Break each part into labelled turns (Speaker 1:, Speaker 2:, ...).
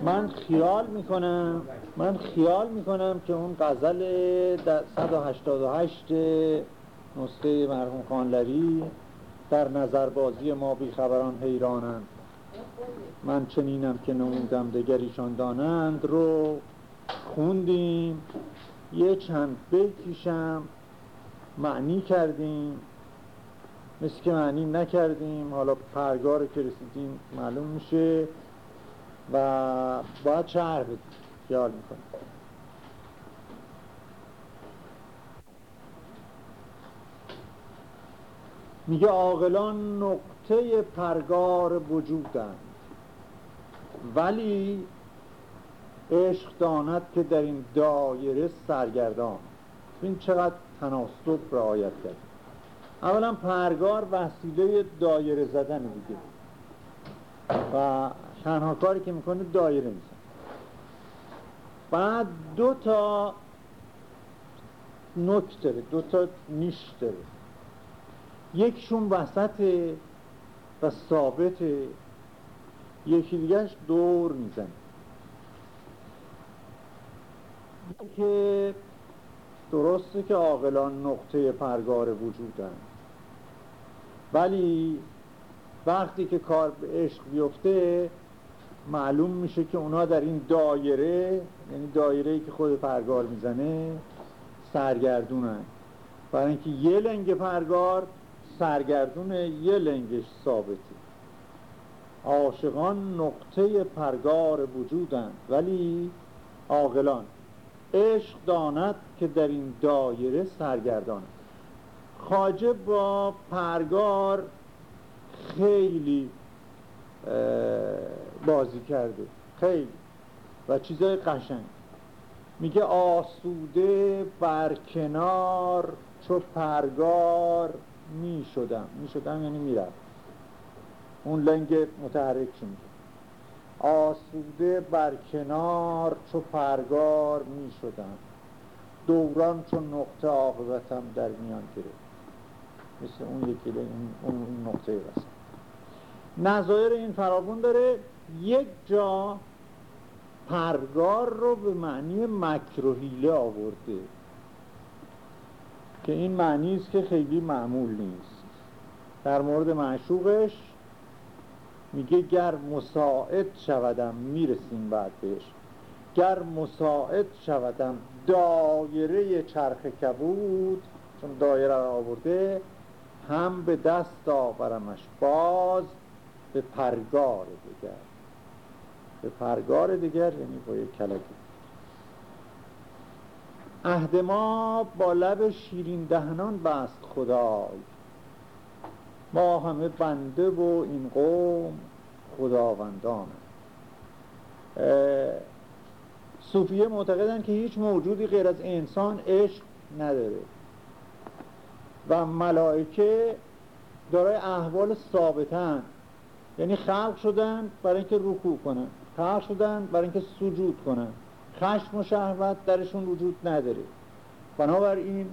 Speaker 1: من خیال می‌کنم من خیال می‌کنم که اون غزل 188 نسخه مرحوم خانلری در نظربازی ما بیخبران حیرانند. من چنینم که نمودم دگریشان دانند رو. خوندیم یه چند بیتیشم معنی کردیم. مثل که معنی نکردیم. حالا پرگار که رسیدیم معلوم میشه. و باید شهر بدیم خیال می‌کنم. میگه عاقلان نقطه پرگار وجودند. ولی عشق داند که در این دایره سرگردان. این چقدر تناسب رعایت کرد. اولا پرگار وسیله دایره زدن دیگه و تنها کاری که می‌کنه دایره میزن بعد دو تا نک داره دو تا نیش داره. یکشون وسط و ثابته یکی دیگهش دور می‌زنه. که درسته که عاقلان نقطه پرگار وجودن. ولی وقتی که کار به عشق بیفته معلوم میشه که اونا در این دایره یعنی دایره ای که خود پرگار می‌زنه سرگردونن. برای اینکه یه لنگ پرگار سرگردون یه لنگش ثابته. عاشقان نقطه پرگار وجودند ولی عاقلان. عشق داند که در این دایره سرگردان. خاجه با پرگار خیلی بازی کرده. خیلی. و چیزای قشنگ. میگه آسوده بر کنار چو پرگار می‌شدم. می‌شدم یعنی می‌رفت. اون لنگ متحرک میگه؟ آسوده بر کنار چو پرگار می‌شدم. دوران چو نقطه عاقبتم در میان گرفت. مثل اون یکی اون, اون نقطه وسط نظایر این فرابون داره یک جا پرگار رو به معنی مکر و حیله آورده که این معنی است که خیلی معمول نیست. در مورد معشوقش میگه گر مساعد شودم می‌رسیم بعد بهش. گر مساعد شودم دایره چرخ کبود چون دایره رو آورده هم به دست آورمش باز به پرگار دیگر به پرگار دیگر یعنی با یک کلکی عهد ما با لب شیرین دهنان بست خدای. ما همه بنده و این قوم خداوندان. صوفیه معتقدن که هیچ موجودی غیر از انسان عشق نداره. و ملائکه دارای احوال ثابتن. یعنی خلق شدن برای اینکه رکوع کنن. خلق شدن برای اینکه سجود کنن. خشم و شهوت درشون وجود نداره. بنابراین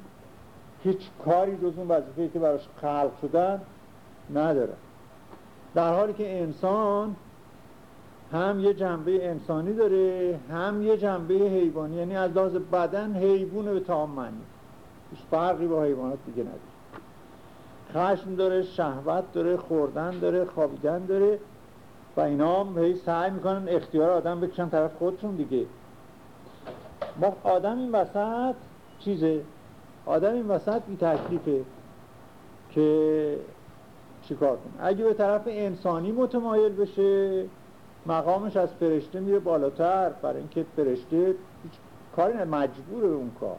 Speaker 1: هیچ کاری جز اون وظیفه‌ای که براش خلق شدن نداره. در حالی که انسان هم یه جنبه انسانی داره هم یه جنبه حیوانی. یعنی از لحاظ بدن حیوانه به تمام معنی. هیچ فرقی با حیوانات دیگه نداره. خشم داره شهوت داره خوردن داره خوابیدن داره. و اینا هم هی سعی می‌کنن اختیار آدم بکشن طرف خودشون دیگه. ما آدم این وسط چیزه؟ آدم این وسط بی تکلیفه که چیکار کنه؟ اگه به طرف انسانی متمایل بشه مقامش از فرشته میره بالاتر برای اینکه فرشته هیچ کاری نه مجبوره اون کار.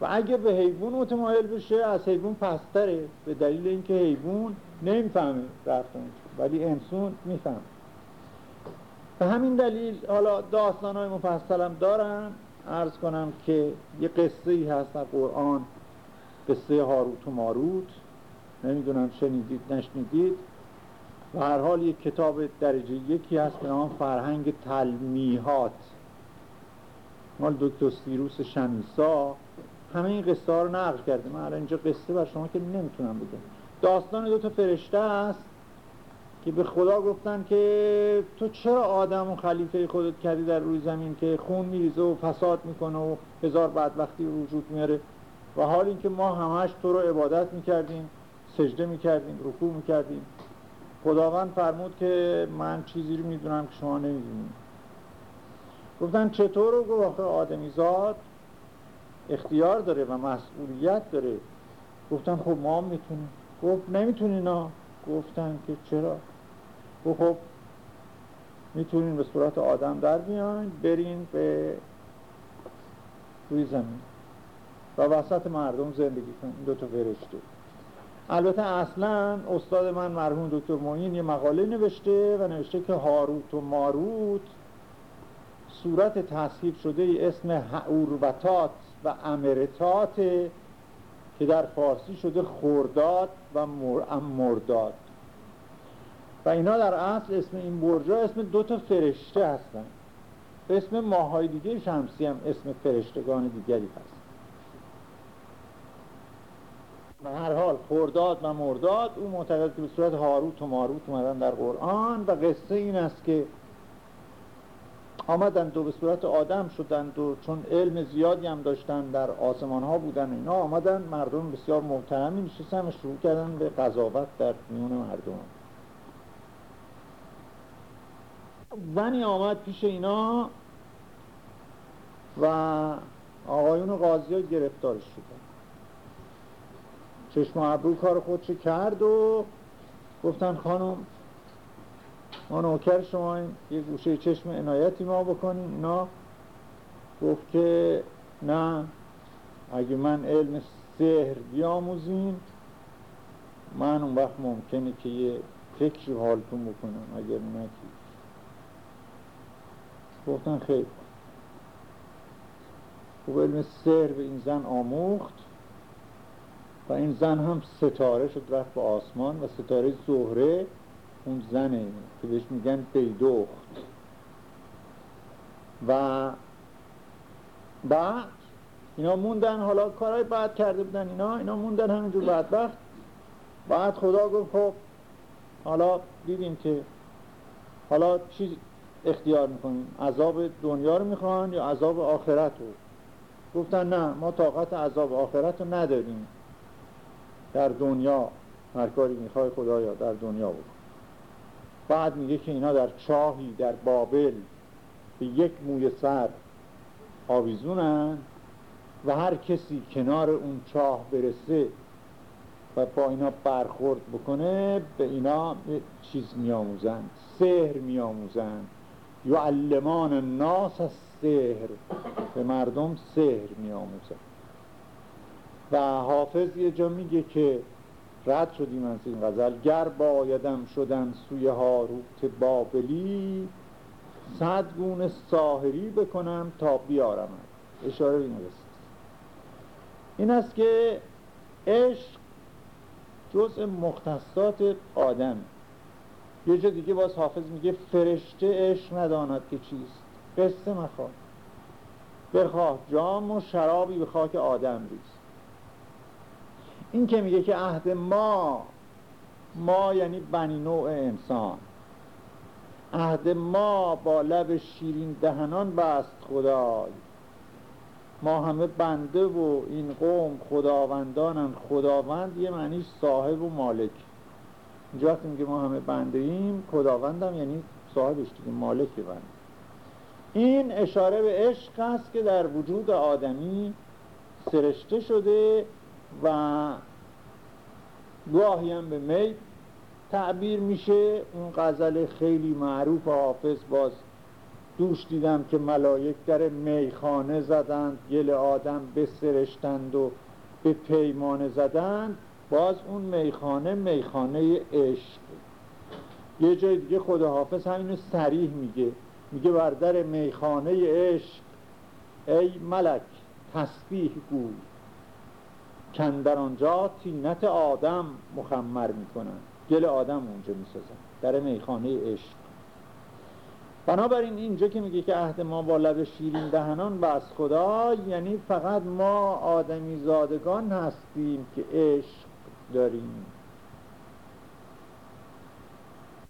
Speaker 1: و اگه به حیوان متمایل بشه از حیوان پستره به دلیل اینکه حیوان نمی‌فهمه رفتن ولی انسان میفهم به همین دلیل حالا داستان های مفصلم دارم. عرض کنم که یه قصه ای هست در قرآن. قصه هاروت و ماروت. نمی‌دونم شنیدید نشنیدید. و هر حال یک کتاب درجه یکی هست به نام فرهنگ تلمیحات. مال دکتر سیروس شمیسا. همه این قصه ها رو نقل کرده من اینجا قصه بر شما که نمی‌تونم بگم. داستان دو تا فرشته است. که به خدا گفتن که تو چرا آدم و خلیفه خودت کردی در روی زمین که خون میریزه و فساد می‌کنه و هزار بدبختی وجود میاره؟ و حال اینکه ما همش تو رو عبادت می‌کردیم سجده می‌کردیم رکوع می‌کردیم. خداوند فرمود که من چیزی رو می‌دونم که شما نمی‌دونیم گفتن چطور رو گفت آدمی زاد اختیار داره و مسئولیت داره. گفتن خب ما می‌تونیم. گفت نمی‌تونی نه گفتن که چرا؟ خب می‌تونین به صورت آدم در بیاین برین به روی زمین و وسط مردم زندگی کنین. دو تا فرشته البته اصلا استاد من مرحوم دکتر معین یه مقاله نوشته و نوشته که هاروت و ماروت صورت تصحیف شده اسم حعوربتات و امرتات که در فارسی شده خورداد و مرداد. و اینا در اصل اسم این برجا اسم دو تا فرشته هستن. اسم ماهای دیگه شمسی هم اسم فرشتگان دیگری هست. و هر حال خورداد و مرداد او معتقد که به صورت هاروت و ماروت اومدن در قرآن و قصه این است که آمدند و به صورت آدم شدند و چون علم زیادی هم داشتن در آسمان ها بودن اینا آمدن مردم بسیار محترمی نشستن و شروع کردن به قضاوت در میون مردم زنی آمد پیش اینا و آقایون قاضی ها گرفتارش شدن چشم و ابرو کار خودش کرد و گفتن خانم ما نوکر شما یه گوشه چشم عنایتی ما بکنیم اینا گفت که نه اگه من علم سهر بیاموزیم من اون وقت ممکنه که یه فکری حالتون بکنم اگر نکی گفتن خیلی خوب. علم سهر به این زن آموخت و این زن هم ستاره شد رفت به آسمان و ستاره زهره اون زنه که بهش میگن بیدخت. و بعد اینا موندن حالا کارهای بعد کرده بودن اینا اینا موندن همینجور بدبخت. بعد خدا گفت خب حالا دیدیم که حالا چی اختیار می‌کنیم. عذاب دنیا رو می‌خوان یا عذاب آخرت رو؟ گفتن نه ما طاقت عذاب آخرت رو نداریم. در دنیا هر کاری می‌خوای خدایا در دنیا بود بعد میگه که اینا در چاهی در بابل به یک موی سر آویزونن و هر کسی کنار اون چاه برسه و با اینا برخورد بکنه به اینا چیز میآموزن سحر میآموزن. یعلمان الناس از سحر به مردم سحر میآموزن. و حافظ یه جا میگه که رد شدیم از این غزل. گر بایدم شدن سوی هاروت بابلی صد گونه ساهری بکنم تا بیارم. اشاره این این است که عشق جزء مختصات آدم. یه جا دیگه باز حافظ میگه فرشته عشق نداند که چیست. قصه مخواه. بخواه جام و شرابی به خاک آدم ریز. این که میگه که عهد ما ما یعنی بنی نوع انسان. عهد ما با لب شیرین دهنان بست خدای. ما همه بنده و این قوم خداوندانن خداوند یه معنیش صاحب و مالک. اینجا وقتی میگه ما همه بنده ایم خداوندم یعنی صاحبش دیگه مالک بنده این اشاره به عشق است که در وجود آدمی سرشته شده و گاهی هم به می تعبیر میشه. اون غزل خیلی معروف حافظ باز دوش دیدم که ملائک در میخانه زدند گل آدم بسرشتند و به پیمانه زدند. باز اون میخانه میخانه عشق. یه جای دیگه خدا حافظ همینو سریح میگه. میگه بر در میخانه عشق ای ملک تسبیح گوی. کندر آنجا تینت آدم مخمر می‌کنن. گل آدم اونجا می‌سازن. در میخانه عشق. بنابراین اینجا که میگه که عهد ما با لب شیرین دهنان بس خدا یعنی فقط ما آدمی زادگان هستیم که عشق داریم.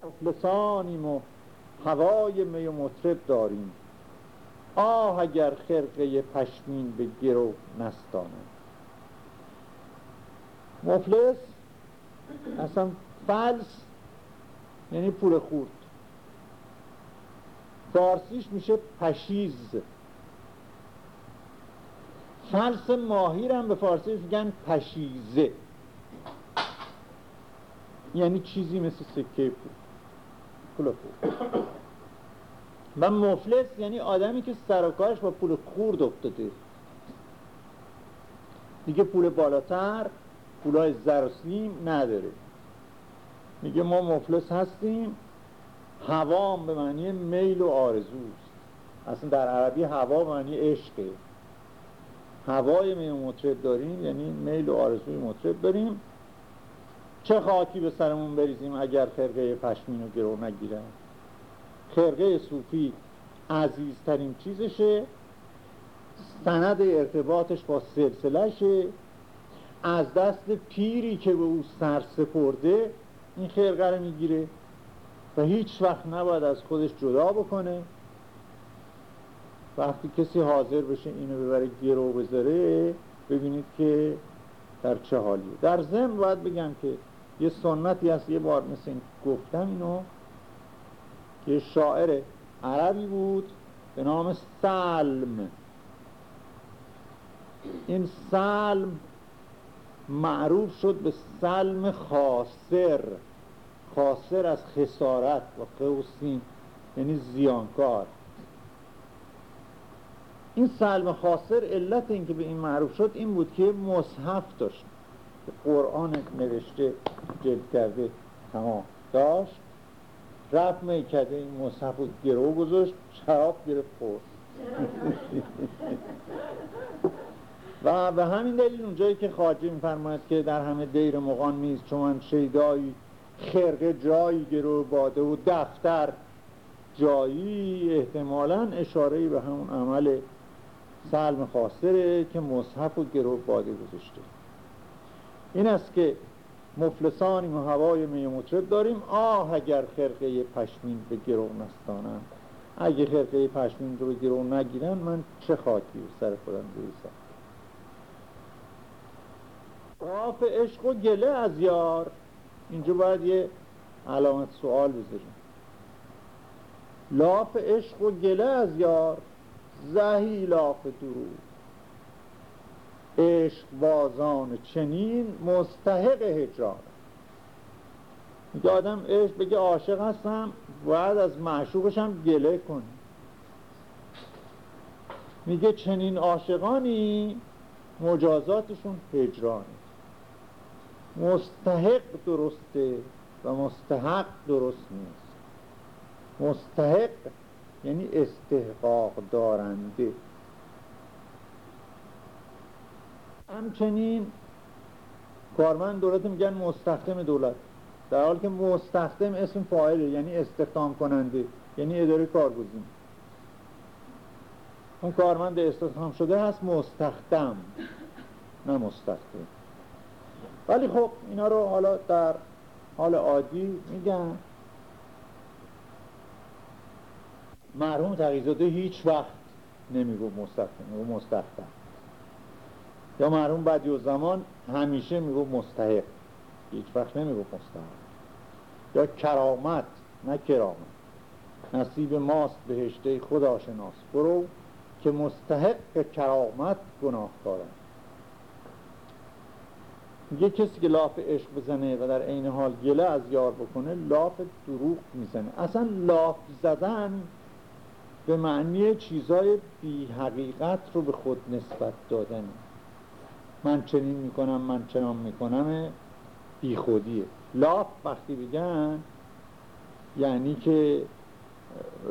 Speaker 1: مفلسانیم و هوای می و مطرب داریم. آه اگر خرقه پشمین به گرو نستانم مفلس اصلا فلس یعنی پول خورد. فارسیش میشه پشیز. فلس ماهی هم به فارسی میگن پشیزه یعنی چیزی مثل سکه پول. پول و مفلس یعنی آدمی که سرکارش با پول خورد افتاده. دیگه پول بالاتر پولای زرسیم نداره میگه ما مفلس هستیم. هوام به معنی میل و آرزوست. اصلا در عربی هوا به معنی عشقه. هوای می مطرب داریم یعنی میل و آرزوی مطرب داریم. چه خاکی به سرمون بریزیم اگر خرقه پشمین رو گرو نگیرن؟ خرقه صوفی عزیزترین چیزشه. سند ارتباطش با سلسلشه از دست پیری که به او سر سپرده این خرقه رو می‌گیره و هیچ وقت نباید از خودش جدا بکنه. وقتی کسی حاضر بشه اینو ببره گرو بذاره ببینید که در چه حالیه. در ضمن باید بگم که یه سنتی هست یه بار مثل این گفتم اینو که شاعر عربی بود به نام سلم. این سلم معروف شد به سلم خاسر. خاسر از خسارت و قوسین یعنی زیانکار. این سلم خاسر علت اینکه به این معروف شد این بود که مصحف داشت. قرآن نوشته جلد کرده تمام داشت. رفت میکده این مصحف رو گرو گذاشت شراب گرفت خورد. و به همین دلیل اونجایی که خاجه میفرماید که در همه دیر مغان میز چون شیدایی خرقه جایی گرو باده و دفتر جایی احتمالا اشاره به همون عمل سلم خاصره که مصحف و گرو باده گذاشته. این است که مفلسانیم و هوای می مطرب داریم آه اگر خرقه پشمین به گرو نستانم اگه خرقه پشمین رو به گرو نگیرن من چه خاکی سر خودم بریسم قاف عشق و گله از یار. اینجا باید یه علامت سوال بذاریم. لاف عشق و گله از یار. زهی لاف درود عشق بازان چنین مستحق هجران. میگه آدم عشق بگه عاشق هستم باید از معشوقش هم گله کنی. میگه چنین عاشقانی مجازاتشون هجرانه. مستحق درسته و مستحق درست نیست. مستحق یعنی استحقاق دارنده. همچنین کارمند دولت میگن مستخدم دولت. در حال که مستخدم اسم فاعله یعنی استخدام کننده یعنی اداره کارگزین. اون کارمند استخدام شده هست مستخدم نه مستخدم. ولی خب اینا رو حالا در حال عادی میگن. مرحوم تقیزاده هیچ وقت نمیگو میگو مستخدم یا مرحوم بدی و زمان همیشه میگو مستحق. هیچ وقت نمیگو مستحق. یا کرامت نه کرامت. نصیب ماست بهشته خدا شناس. برو که مستحق کرامت گناه یه کسی که لاف عشق بزنه و در عین حال گله از یار بکنه لاف دروغ می‌زنه. اصلا لاف زدن به معنی چیزای بی حقیقت رو به خود نسبت دادن. من چنین می‌کنم من چنان می‌کنم بی خودیه. لاف وقتی بگن یعنی که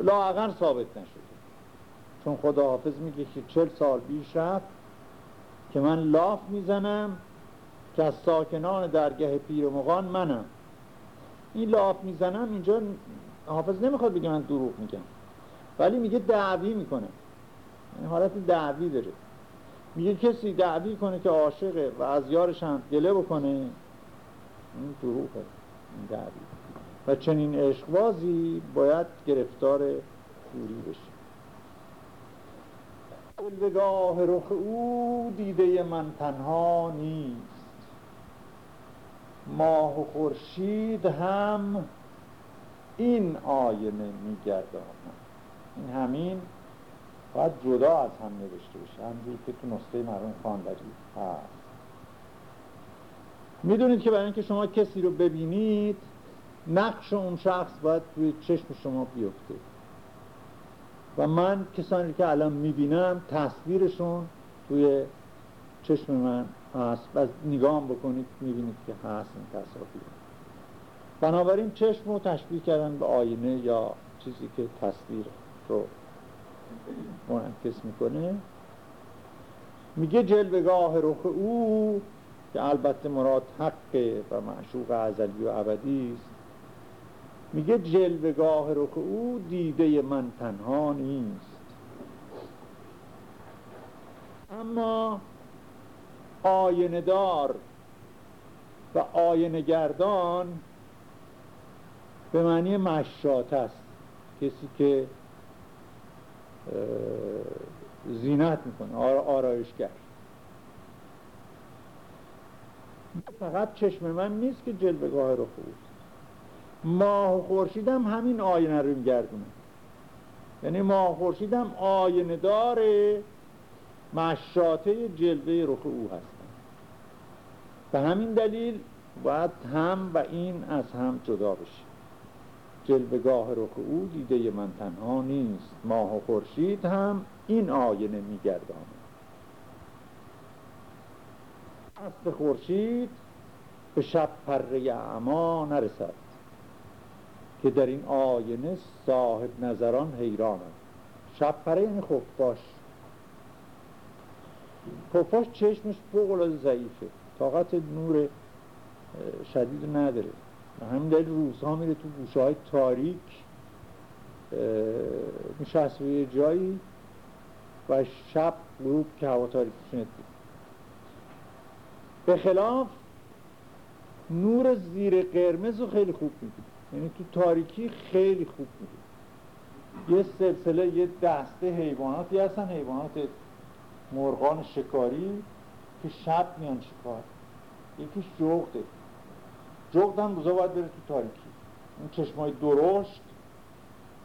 Speaker 1: لاغر ثابت نشده. چون خدا حافظ میگه که چل سال بیش رفت که من لاف می‌زنم که از ساکنان درگه پیر مغان منم. این لاف می‌زنم اینجا حافظ نمی‌خواد بگه من دروغ میگم. ولی میگه دعوی می‌کنه. این حالت دعوی داره. میگه کسی دعوی کنه که عاشقه و از یارش هم گله بکنه این دروغه این دعوی. و چنین عشقبازی باید گرفتار دوری بشه. جلوگاه رخ او دیده من تنها نیست. ماه و خورشید هم این آینه میگردانم این همین باید جدا از هم نوشته بشه. همجور که تو نسخه مرحوم خاندری هست. می‌دونید که برای اینکه شما کسی رو ببینید نقش اون شخص باید توی چشم شما بیفته. و من کسانی که الان می‌بینم تصویرشون توی چشم من هست. و نگام بکنید می‌بینید که هست این تصاویر. بنابراین چشم رو تشبیه کردن به آینه یا چیزی که تصویر رو منعکس می‌کنه. میگه جلوگاه رخ او که البته مراد حق و معشوق ازلی و ابدی است. میگه جلوگاه رخ او دیده من تنها نیست. اما آیندار و آینه گردان به معنی مشات است. کسی که زینت می‌کنه آرایشگر. فقط چشم من نیست که جلوگاه رو خوب ماه و خورشید هم همین آینه رو میگردونه. یعنی ماه و خورشید هم آینه داره مشاته جلوه رخ او هستن. به همین دلیل باید هم و این از هم جدا بشه جلوگاه رخ او دیده من تنها نیست. ماه و خورشید هم این آینه میگردانه اصل خورشید به شب پره اعما نرسد که در این آینه صاحب نظران حیرانند. شب پره یعنی خفاش خفاش چشمش فوق ضعیفه. طاقت نور شدید نداره. همین دلیل روزها میره تو گوشه های تاریک میشه یه جایی و شب غروب که هوا تاریک دید به خلاف نور زیر قرمز رو خیلی خوب میده یعنی تو تاریکی خیلی خوب میده یه سلسله یه دسته حیواناتی هستن حیوانات مرغان شکاری که شب میان شکار یکیش جغده. جغد هم روزا باید بره تو تاریکی. اون چشمای درشت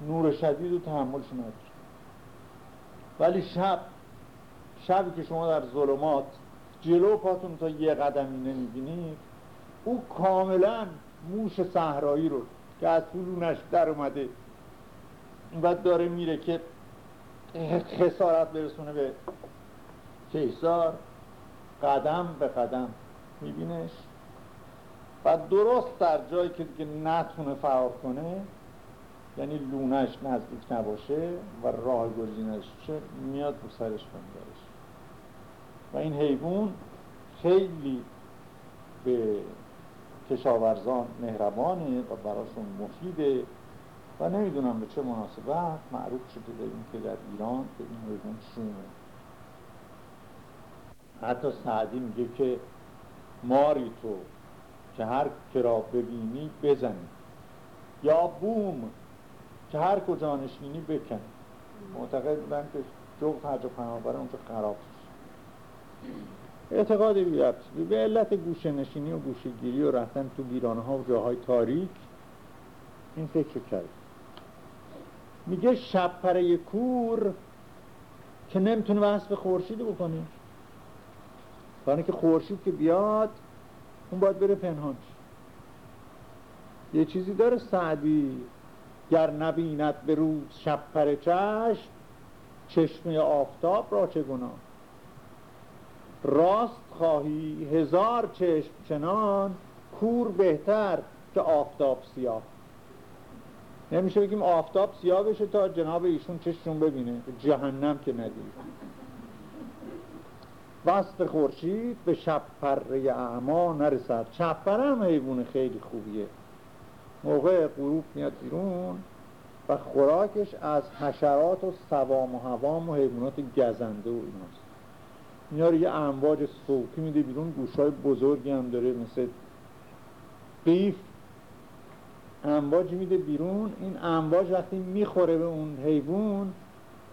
Speaker 1: نور شدید و تحملش نداره. ولی شب شبی که شما در ظلمات جلو پاتون تا یه قدمی نمی‌بینید او کاملا موش صحرایی رو که از طولونش در اومده بعد داره میره که خسارت برسونه به کیسار قدم به قدم میبینش. و درست در جایی که دیگه نتونه فرار کنه یعنی لونش نزدیک نباشه و راه گزینش چه میاد رو سرش بندارش و این حیوان خیلی به کشاورزان مهربانه و براشون مفیده و نمی‌دونم به چه مناسبت معروف شده به این در ایران که این حیوان شومه. حتی سعدی میگه که ماری تو که هر کرا ببینی بزنی. یا بوم که هر کجا نشینی بکنی. معتقد بودن که جغد هر جا پناه اونجا خراب اعتقاد بیرد به علت گوشه نشینی و گوشه گیری و رفتن تو بیرانه ها و جاهای تاریک این فکر کرد. میگه شب پره کور که نمی‌تونه وصف خورشید بکنه برای که خورشید که بیاد اون باید بره پنهان یه چیزی داره سعدی گر نبیند به روز شب پر چشم چشمه آفتاب را چه گناه؟ راست خواهی هزار چشم چنان کور بهتر که آفتاب سیاه. نمیشه بگیم آفتاب سیاه بشه تا جناب ایشون چشمون ببینه. جهنم که ندید. وسط خورشید به شب پره اعما نرسد. شب پره هم حیوان خیلی خوبیه. موقع غروب میاد بیرون و خوراکش از حشرات و سوام و هوام و حیوانات گزنده و ایناست. اینا رو یه امواج صوتی میده بیرون گوشای بزرگی هم داره مثل قیف امواج میده بیرون. این امواج وقتی می‌خوره به اون حیوان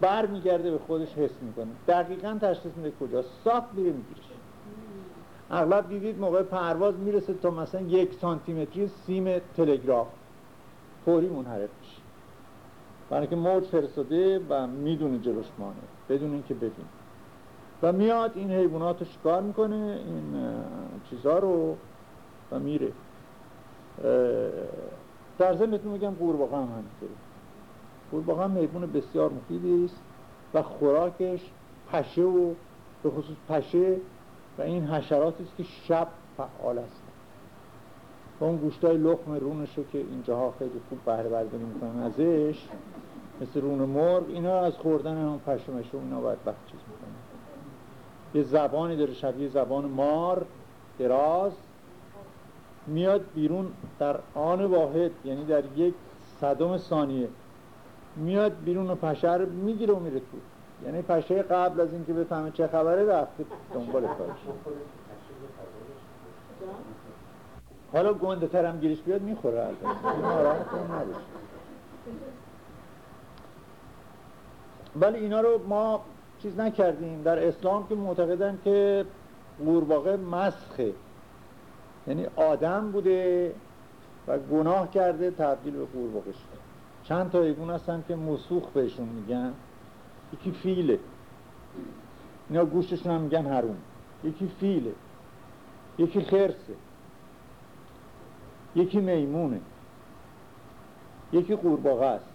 Speaker 1: بر میگرده به خودش حس می‌کنه. دقیقا تشخیص میده کجا صاف میره میگیرش اغلب دیدید موقع پرواز می‌رسه تا مثلا یک سانتیمتری سیم تلگراف. فوری منحرف میشه. برای که موج فرستاده و می‌دونه جلوش مانه بدون اینکه ببین و میاد این حیوانات رو شکار می‌کنه این چیزها رو و میره. در ضمنتون میگم قورباغه هم همینطوره. قورباغه هم حیوان بسیار مفیدی است و خوراکش پشه و به خصوص پشه و این حشراتی است که شب فعال است. و اون گوشتای لخم رونش رو که اینجاها خیلی خوب بهره برداری می‌کنن ازش مثل رون مرغ اینا از خوردن هم پشه مشه اینا باید وقت چیز می‌کنن. یه زبانی داره شبیه زبان مار دراز میاد بیرون در آن واحد یعنی در یک صدم ثانیه. میاد بیرون و پشه رو می‌گیره و میره تو. یعنی پشه قبل از اینکه بفهمه چه خبره رفته دنبال کارش. حالا گنده ترم گیرش بیاد می‌خوره ولی اینا رو ما چیز نکردیم. در اسلام که معتقدن که قورباغه مسخه. یعنی آدم بوده و گناه کرده تبدیل به قورباغه شده چند تا ایگون هستن که مسوخ بهشون میگن. یکی فیله. اینا گوشتشون هم میگن هرون یکی فیله. یکی خرسه. یکی میمونه. یکی قورباغه است.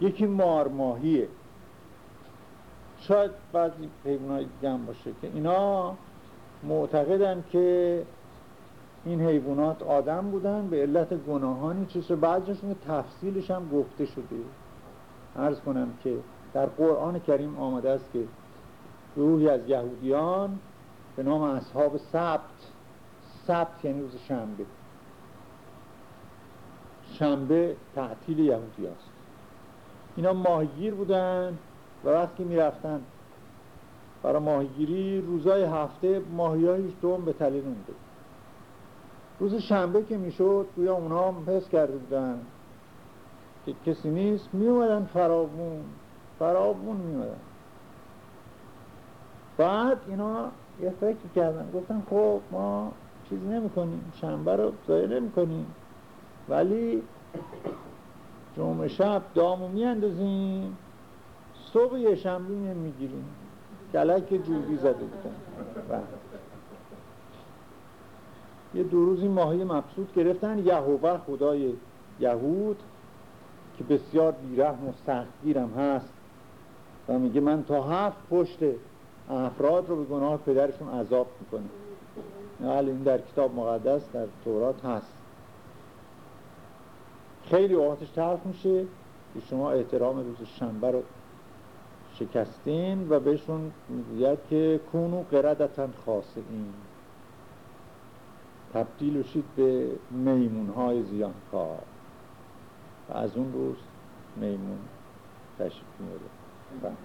Speaker 1: یکی مارماهیه. شاید بعضی حیوانات دیگه باشه که اینا معتقدن که این حیوانات آدم بودن به علت گناهانی چیز بعضیشون تفصیلش هم گفته شده. عرض کنم که در قرآن کریم آمده است که روحی از یهودیان به نام اصحاب سبت سبت یعنی روز شنبه. شنبه تعطیل یهودی است. اینا ماهیگیر بودن و وقتی می‌رفتن برای ماهیگیری روزای هفته ماهی دوم به تلی نمیده روز شنبه که می‌شد گویا اونا هم حس کرده بودن که کسی نیست. میومدن فرابون فرابون میومدن بعد اینا یه فکر کردن. گفتن خب ما چیزی نمی کنیم شنبه رو ضایع نمی کنیم ولی جمعه شب دامو میاندازیم. صبح یه شنبه می‌گیریم. گلک جوبی زده بودن. بله. یه دو روزی ماهی مبسوط گرفتن. یهوه خدای یهود که بسیار بیرحم و سختگیرم هست و میگه من تا هفت پشت افراد رو به گناه پدرشون عذاب می‌کنه حال این در کتاب مقدس در تورات هست. خیلی اوقاتش تلخ میشه. که شما احترام روز شنبه رو شکستین و بهشون می‌گوید که کونو قردتا خاصین تبدیل شید به میمون های زیانکار. و از اون روز میمون تشریف میاره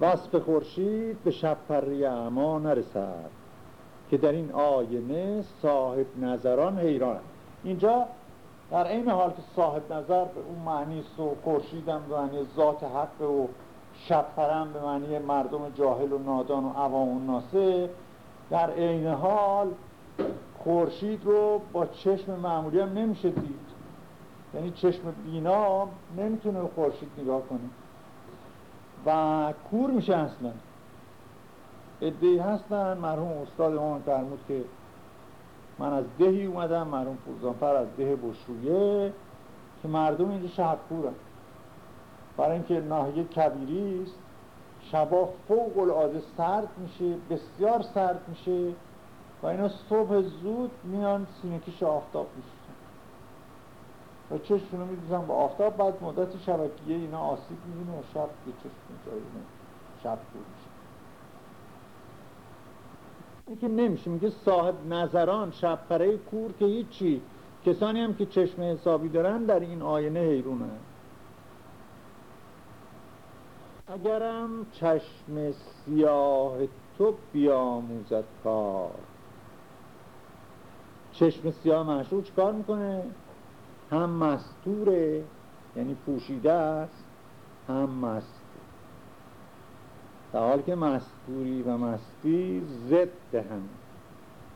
Speaker 1: وصف خورشید به شب پری اعما نرسد که در این آینه صاحب نظران حیران اینجا در این حال که صاحب نظر به اون معنی و خورشیدم به معنی ذات حق و شبپرم به معنی مردم جاهل و نادان و عوام و ناسه در عین حال خورشید رو با چشم معمولی هم نمیشه دید. یعنی چشم بینا نمی‌تونه خورشید نگاه کنه. و کور میشه اصلا. ادهی هستن. مرحوم استاد ما فرمود که من از دهی اومدم. مرحوم پورزانفر از ده بشرویه که مردم اینجا شب کورن برای اینکه ناحیه کبیری است. شبا فوق العاده سرد میشه بسیار سرد میشه و اینا صبح زود میان سینکیش آفتاب میشه و چشمونو میدوزن با آفتاب بعد مدت شبکیه اینا آسیب می‌بینه و شب به چشم جایی شب کور میشه. که نمیشه میگه صاحب نظران شب پره کور که هیچی کسانی هم که چشم حسابی دارن در این آینه حیرونه. اگرم چشم سیاه تو بیاموزد کار. چشم سیاه معشوق چیکار می‌کنه؟ هم مستوره یعنی پوشیده است هم مست در حال که مستوری و مستی ضد هم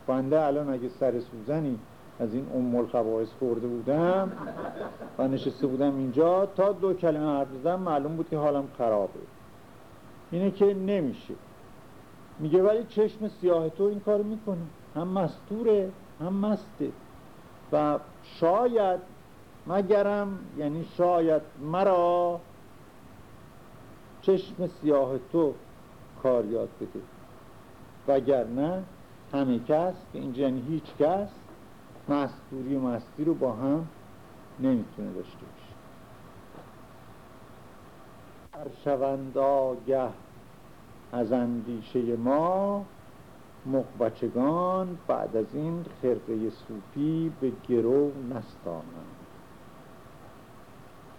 Speaker 1: بنده الان اگه سر سوزنی از این ام الخبائث خورده بودم و نشسته بودم اینجا تا دو کلمه حرف زدم معلوم بود که حالم خرابه. اینه که نمیشه. میگه ولی چشم سیاه تو این کار می‌کنه. هم مستوره هم مسته. و شاید مگرم یعنی شاید مرا چشم سیاه تو کار یاد بده. وگرنه همه کس که اینجا یعنی هیچ کس مستوری و مستی رو با هم نمی‌تونه داشته باشه. هر شوند آگه از اندیشه ما مقبچگان بعد از این خرقه صوفی به گرو نستانند.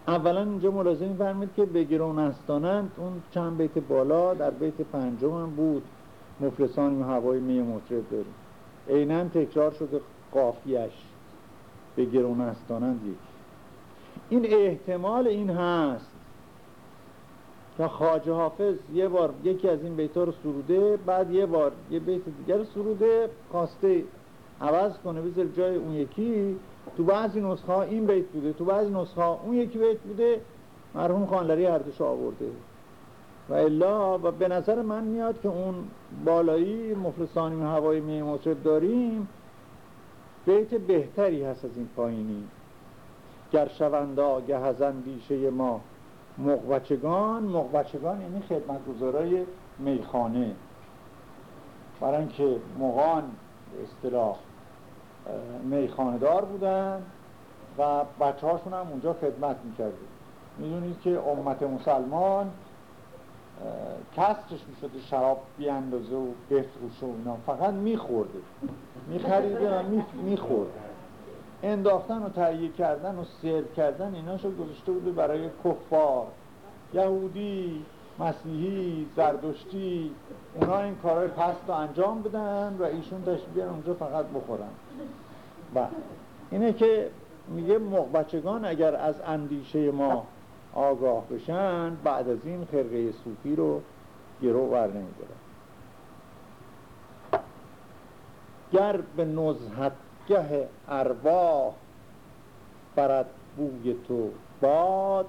Speaker 1: اولا اینجا ملازم فرمید که به گرو نستانند. اون چند بیت بالا در بیت پنجم هم بود. مفلسان هوای می مطرب داریم. عینا تکرار شده قافیش به گرو نستانند یکی این احتمال این هست تا خواجه حافظ یه بار یکی از این بیتا رو سروده بعد یه بار یه بیت دیگر رو سروده خواسته عوض کنه بذار جای اون یکی. تو بعضی نسخه این بیت بوده تو بعضی نسخه اون یکی بیت بوده مرحوم خانلری هر دوش آورده. و الا و به نظر من میاد که اون بالایی مفلسانی هوای می داریم بیت بهتری هست از این پایینی. گر شوند آگه از اندیشه ما مقبچگان مقبچگان یعنی خدمتگزارای میخانه. برای اینکه مغان به اصطلاح میخانه دار بودن و بچه هاشون هم اونجا خدمت می‌کرده می‌دونید که امت مسلمان کسرش می‌شده شراب بیاندازه و بفروشه و اینا. فقط میخورده. میخریده و میخورده. انداختن و تهیه کردن و سرو کردن ایناشو گذاشته بوده برای کفار. یهودی مسیحی زردشتی اونا این کارهای پست رو انجام بدن و ایشون داشت بیان اونجا فقط بخورن. و اینه که میگه مقبچگان اگر از اندیشه ما آگاه بشن بعد از این خرقه صوفی رو گرو بر نمیدارن گر به نزهتگه ارواح برد بوی تو باد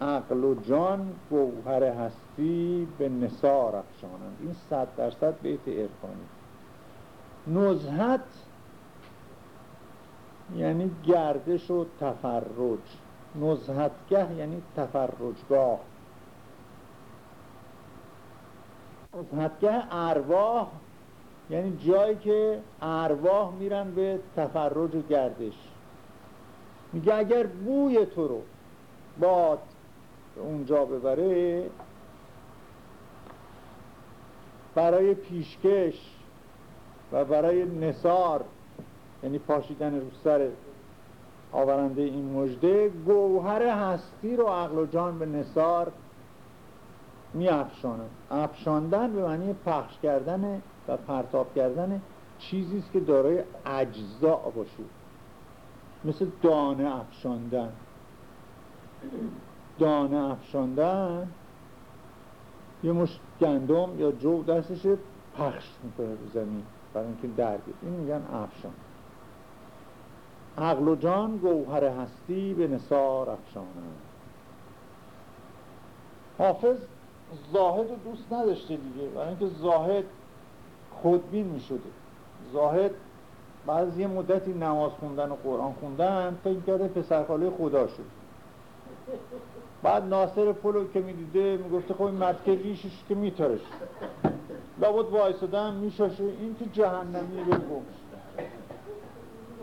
Speaker 1: عقل و جان گوهر هستی به نصار افشانند. این صد درصد بیت ارفانی نزهت یعنی گردش و تفرج. نزهتگه یعنی تفرجگاه. نزهتگه ارواح یعنی جایی که ارواح میرن به تفرج و گردش. میگه اگر بوی تو رو باد اونجا ببره برای پیشکش و برای نصار یعنی پاشیدن رو سر آورنده این مجده گوهر هستی رو عقل و جان به نصار می افشانند افشاندن به معنی پخش کردن و پرتاب کردن چیزی است که دارای اجزا باشه مثل دانه افشاندن. دانه افشاندن یه مش گندم یا جو دستش پخش می‌کنه زمین. برای اینکه درگیر این میگن افشان. عقل و جان گوهر هستی به نصار افشانند. حافظ زاهد رو دوست نداشته دیگه. برای اینکه زاهد خودبین می شده زاهد بعد یه مدتی نماز خوندن و قرآن خوندن فکر کرده پسرخاله خدا شد. بعد ناصر پلو که می‌دیده می‌گفته خب این مدکه ریشش که میترش لابد وایسادن میشاشه. این که جهنمی بگم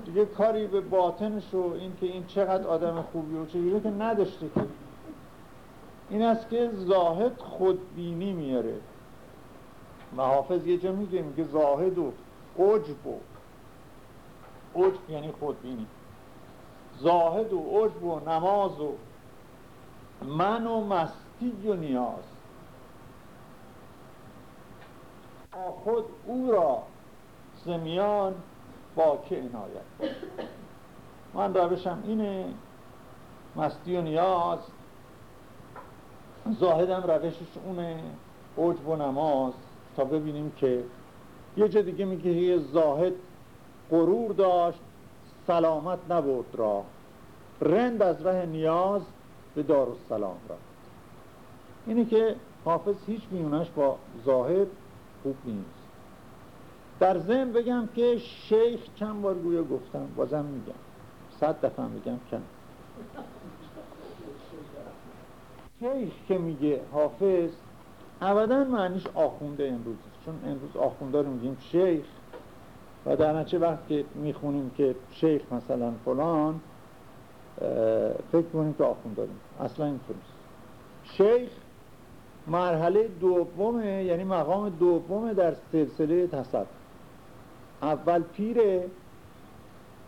Speaker 1: دیگه کاری به باطنش و این که این چقدر آدم خوبی و چه که نداشته که. این است که زاهد خودبینی میاره. و حافظ یه جا میگه میگه زاهد و عجب و عجب یعنی خودبینی. زاهد و عجب و نماز و من و مستی و نیاز. خود او را زمیان با که عنایت من روشم اینه مستی و نیاز. زاهدم روشش اونه عجب و نماز. تا ببینیم که یه جا دیگه میگه یه زاهد غرور داشت سلامت نبرد را. رند از ره نیاز به دارالسلام را. اینه که حافظ هیچ میونش با زاهد خوب نیست. در ذهن بگم که شیخ چند بار گویا گفتم بازم میگم. صد دفعه میگم کم شیخ که میگه حافظ ابدا معنیش آخونده امروز چون امروز آخونده رو میگیم شیخ. و در وقت که می‌خونیم که شیخ مثلا فلان فکر کنیم که آخونده داریم اصلا این شیخ مرحله دومه یعنی مقام دومه در سلسله تصف اول پیره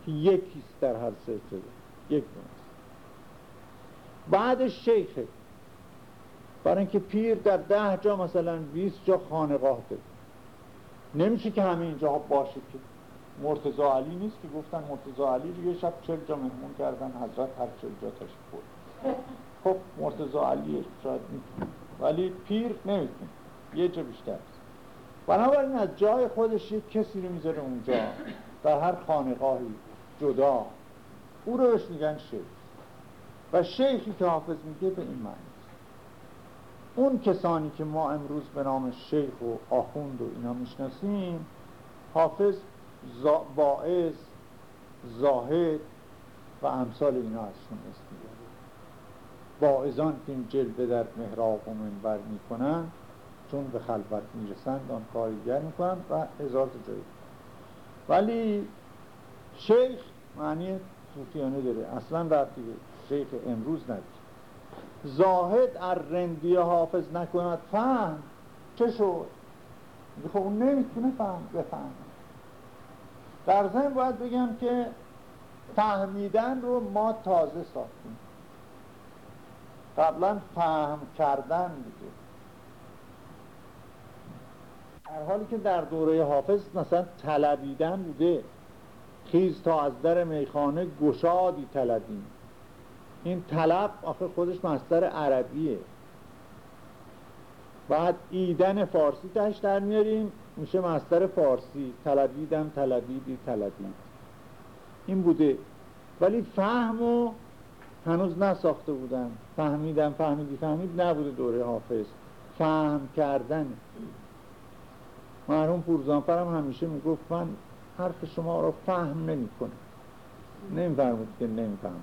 Speaker 1: که یکیست در هر سلسله یک دونه بعدش شیخه. برای اینکه پیر در ده جا مثلا 20 جا خانقاه داره نمیشه که همه اینجا باشه که مرتضی علی نیست که گفتن مرتضی علی یه شب چل جا مهمون کردن حضرت هر چل جا تشریف خب مرتضی علی شاید می‌تونه. ولی پیر نمی‌تونه. یه جا بیشتر. بنابراین از جای خودش یک کسی رو می‌ذاره اونجا. در هر خانقاهی جدا. او رو بهش میگن شیخ. و شیخی که حافظ میگه به این معنی اون کسانی که ما امروز به نام شیخ و آخوند و اینا می‌شناسیم حافظ باعث زاهد و امثال اینا ازشون اسم می‌بره واعظان که این جلوه در محراب و منبر می‌کنن چون به خلوت می‌رسند آن کاریگر می‌کنن و هزار جایی. ولی شیخ معنی صوفیانه داره. اصلا ربطی به شیخ امروز نداره. زاهد ار رندی حافظ نکند فهم. چه شد؟ خب اون نمی‌تونه فهم بفهم در ضمن باید بگم که فهمیدن رو ما تازه ساختیم. قبلا فهم کردن دیگه در حالی که در دوره حافظ مثلا طلبیدن بوده. خیز تا از در میخانه گشادی طلبیم این طلب آخه خودش مصدر عربیه. بعد ایدن فارسی تش در میاریم میشه مصدر فارسی. طلبیدم طلبیدی طلبید این بوده. ولی فهم و هنوز نساخته بودن. فهمیدم فهمیدی فهمید نبوده دوره حافظ. فهم کردن. مرحوم پورزانفر همیشه می‌گفت من حرف شما را فهم نمی کنم نمیفرمود که نمی‌فهمم.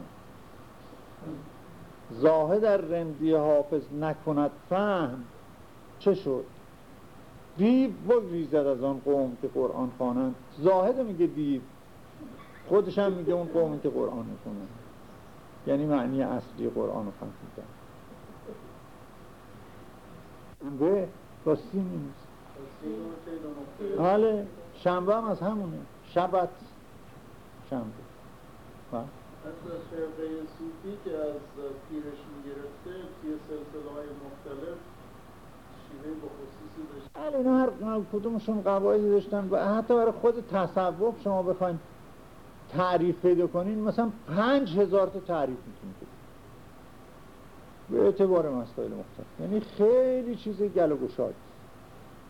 Speaker 1: زاهد در رندی حافظ نکند فهم. چه شد؟ دیو بگریزد از آن قوم که قرآن خوانند. زاهد میگه دیو. خودش هم میگه اون قومی که قرآن می‌خونن یعنی معنی اصلی قرآن رو فهمیدن به راستی نیست. حاله شنبه هم از همونه. شبت. شنبه.
Speaker 2: بله. حتی فرقه صوفی که از پیرش می‌گرفته توی سلسله های مختلف شیوه
Speaker 1: بله اینا هر کدومشون قواعدی داشتن و حتی برای خود تصوف شما بخواین تعریف پیدا کنین مثلا پنج هزار تا تعریف می‌تونید به اعتبار مسائل مختلف. یعنی خیلی چیز گل و گشاد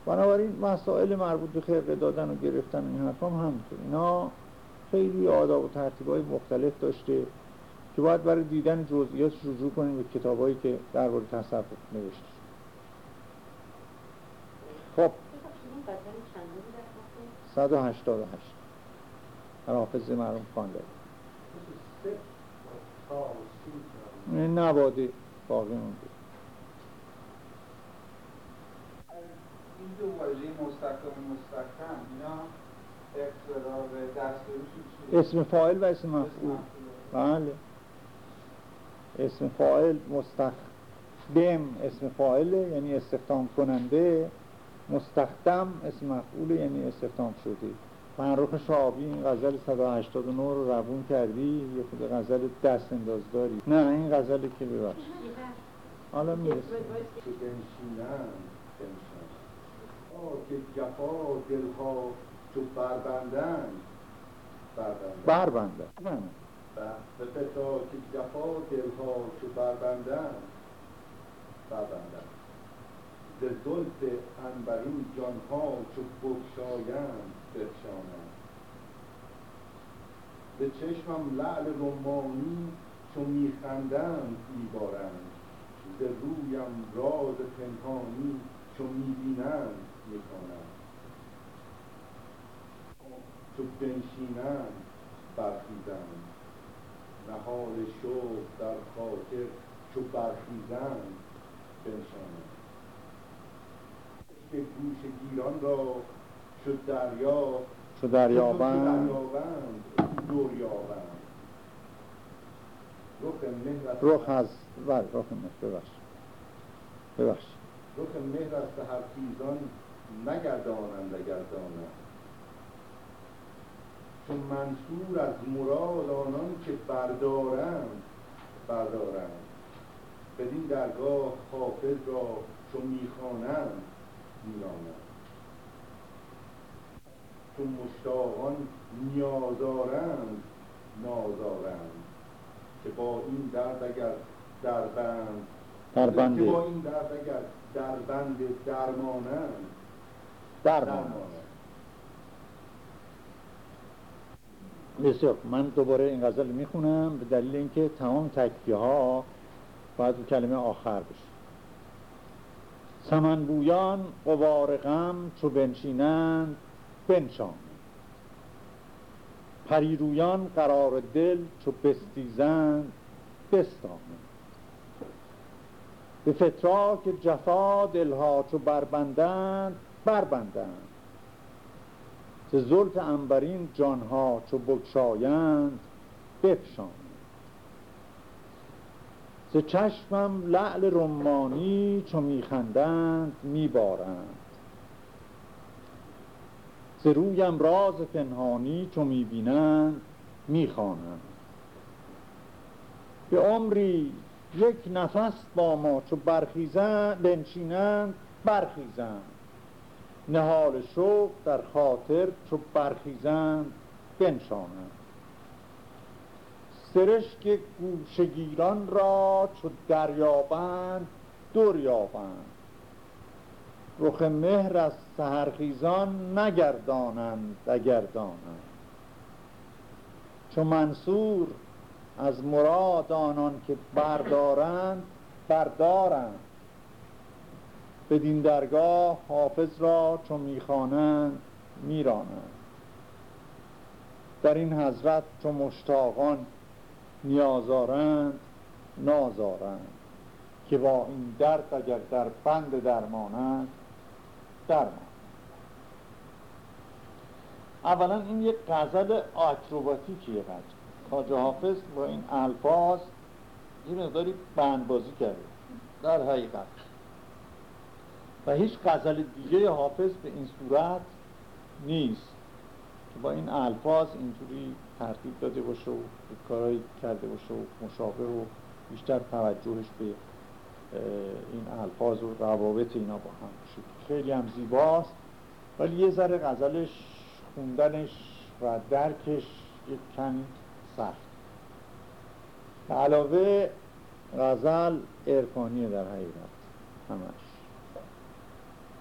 Speaker 1: بنابراین مسائل مربوط به خرقه دادن و گرفتن این حرف هم همینطور. اینا خیلی آداب و ترتیبای مختلف داشته که باید برای دیدن جزئیات رجوع کنیم به کتابایی که درباره تصوف نوشته خب. 188 در حافظ مرحوم خانده نباده باقی مونده.
Speaker 3: دو واژه مستقیم مستقیم اینا
Speaker 1: اسم فاعل و اسم مفعول. بله. اسم فاعل مستخدم اسم فاعل یعنی استخدام کننده. مستخدم اسم مفعول یعنی استخدام شده. فرخ شعبی این غزل 189 رو روون کردی یه خود غزل دست انداز داری. نه این غزلی که ببخش حالا می‌رسه
Speaker 3: که جفا دلها چو بربندن.
Speaker 1: بربنده
Speaker 2: به فتا که جفا دلها چو بربندن. بربندن. ز زلف انبرین جانها چو بگشایند بفشانند. به چشمم لعل رمانی چو میخندند میبارند ز رویم راز پنهانی چو می‌بینند. می‌کنند چو بنشینند برخیزند نهال شوق در خاطر چو برخیزند بنشانند که گوش گیران را چو دریا
Speaker 1: چو دریابند.
Speaker 2: دور یابند رخ
Speaker 1: از بله رخ مهر ببخش ببخش
Speaker 2: رخ مهر از هر خیزان. نگردانند اگر دانند چون منصور از مراد آنان که بردارند بردارند. بدین درگاه حافظ را چون می‌خوانند میرانند. چون مشتاقان نیازارند نازارند که با این درد اگر در بند
Speaker 1: در
Speaker 2: که با این درد اگر در بند درمانند
Speaker 1: درمانند بسیار من دوباره این غزل می‌خونم به دلیل اینکه تمام تکیه ها باید و کلمه آخر بشه. سمنبویان قوار غم چو بنشینند بنشان. پریرویان قرار دل چو بستیزند بستانند به فتراک جفا دلها چو بربندند بربندند. ز زلف انبرین جانها چو بگشایند بفشانند. ز چشمم لعل رمانی چو میخندند میبارند. ز رویم راز پنهانی چو می‌بینند می‌خوانند. به عمری یک نفس با ما چو برخیزند بنشینند برخیزند. نهال شوق در خاطر چو برخیزند بنشانند. سرشک گوشگیران را چو دریابند دریابند رخ مهر از سهرخیزان نگردانند اگر دانند چو منصور از مراد آنان که بردارند بردارند. بدین درگاه حافظ را چون می‌خوانند میرانند. در این حضرت چو مشتاقان نیازارند نازارند که با این درد اگر در بند درمانند درمان اولا این یک غزل آکروباتیکیه غزل خاجه حافظ با این الفاظ یه مقداری بندبازی کرده. در حقیقت. و هیچ غزل دیگه حافظ به این صورت نیست. که با این الفاظ اینجوری ترتیب داده باشه و کارهایی کرده باشه و مشابه و بیشتر توجهش به این الفاظ و روابط اینا با هم باشه. خیلی هم زیباست. ولی یه ذره غزلش خوندنش و درکش یک کمی سخت. علاوه غزل ارفانیه در حقیقت. همش.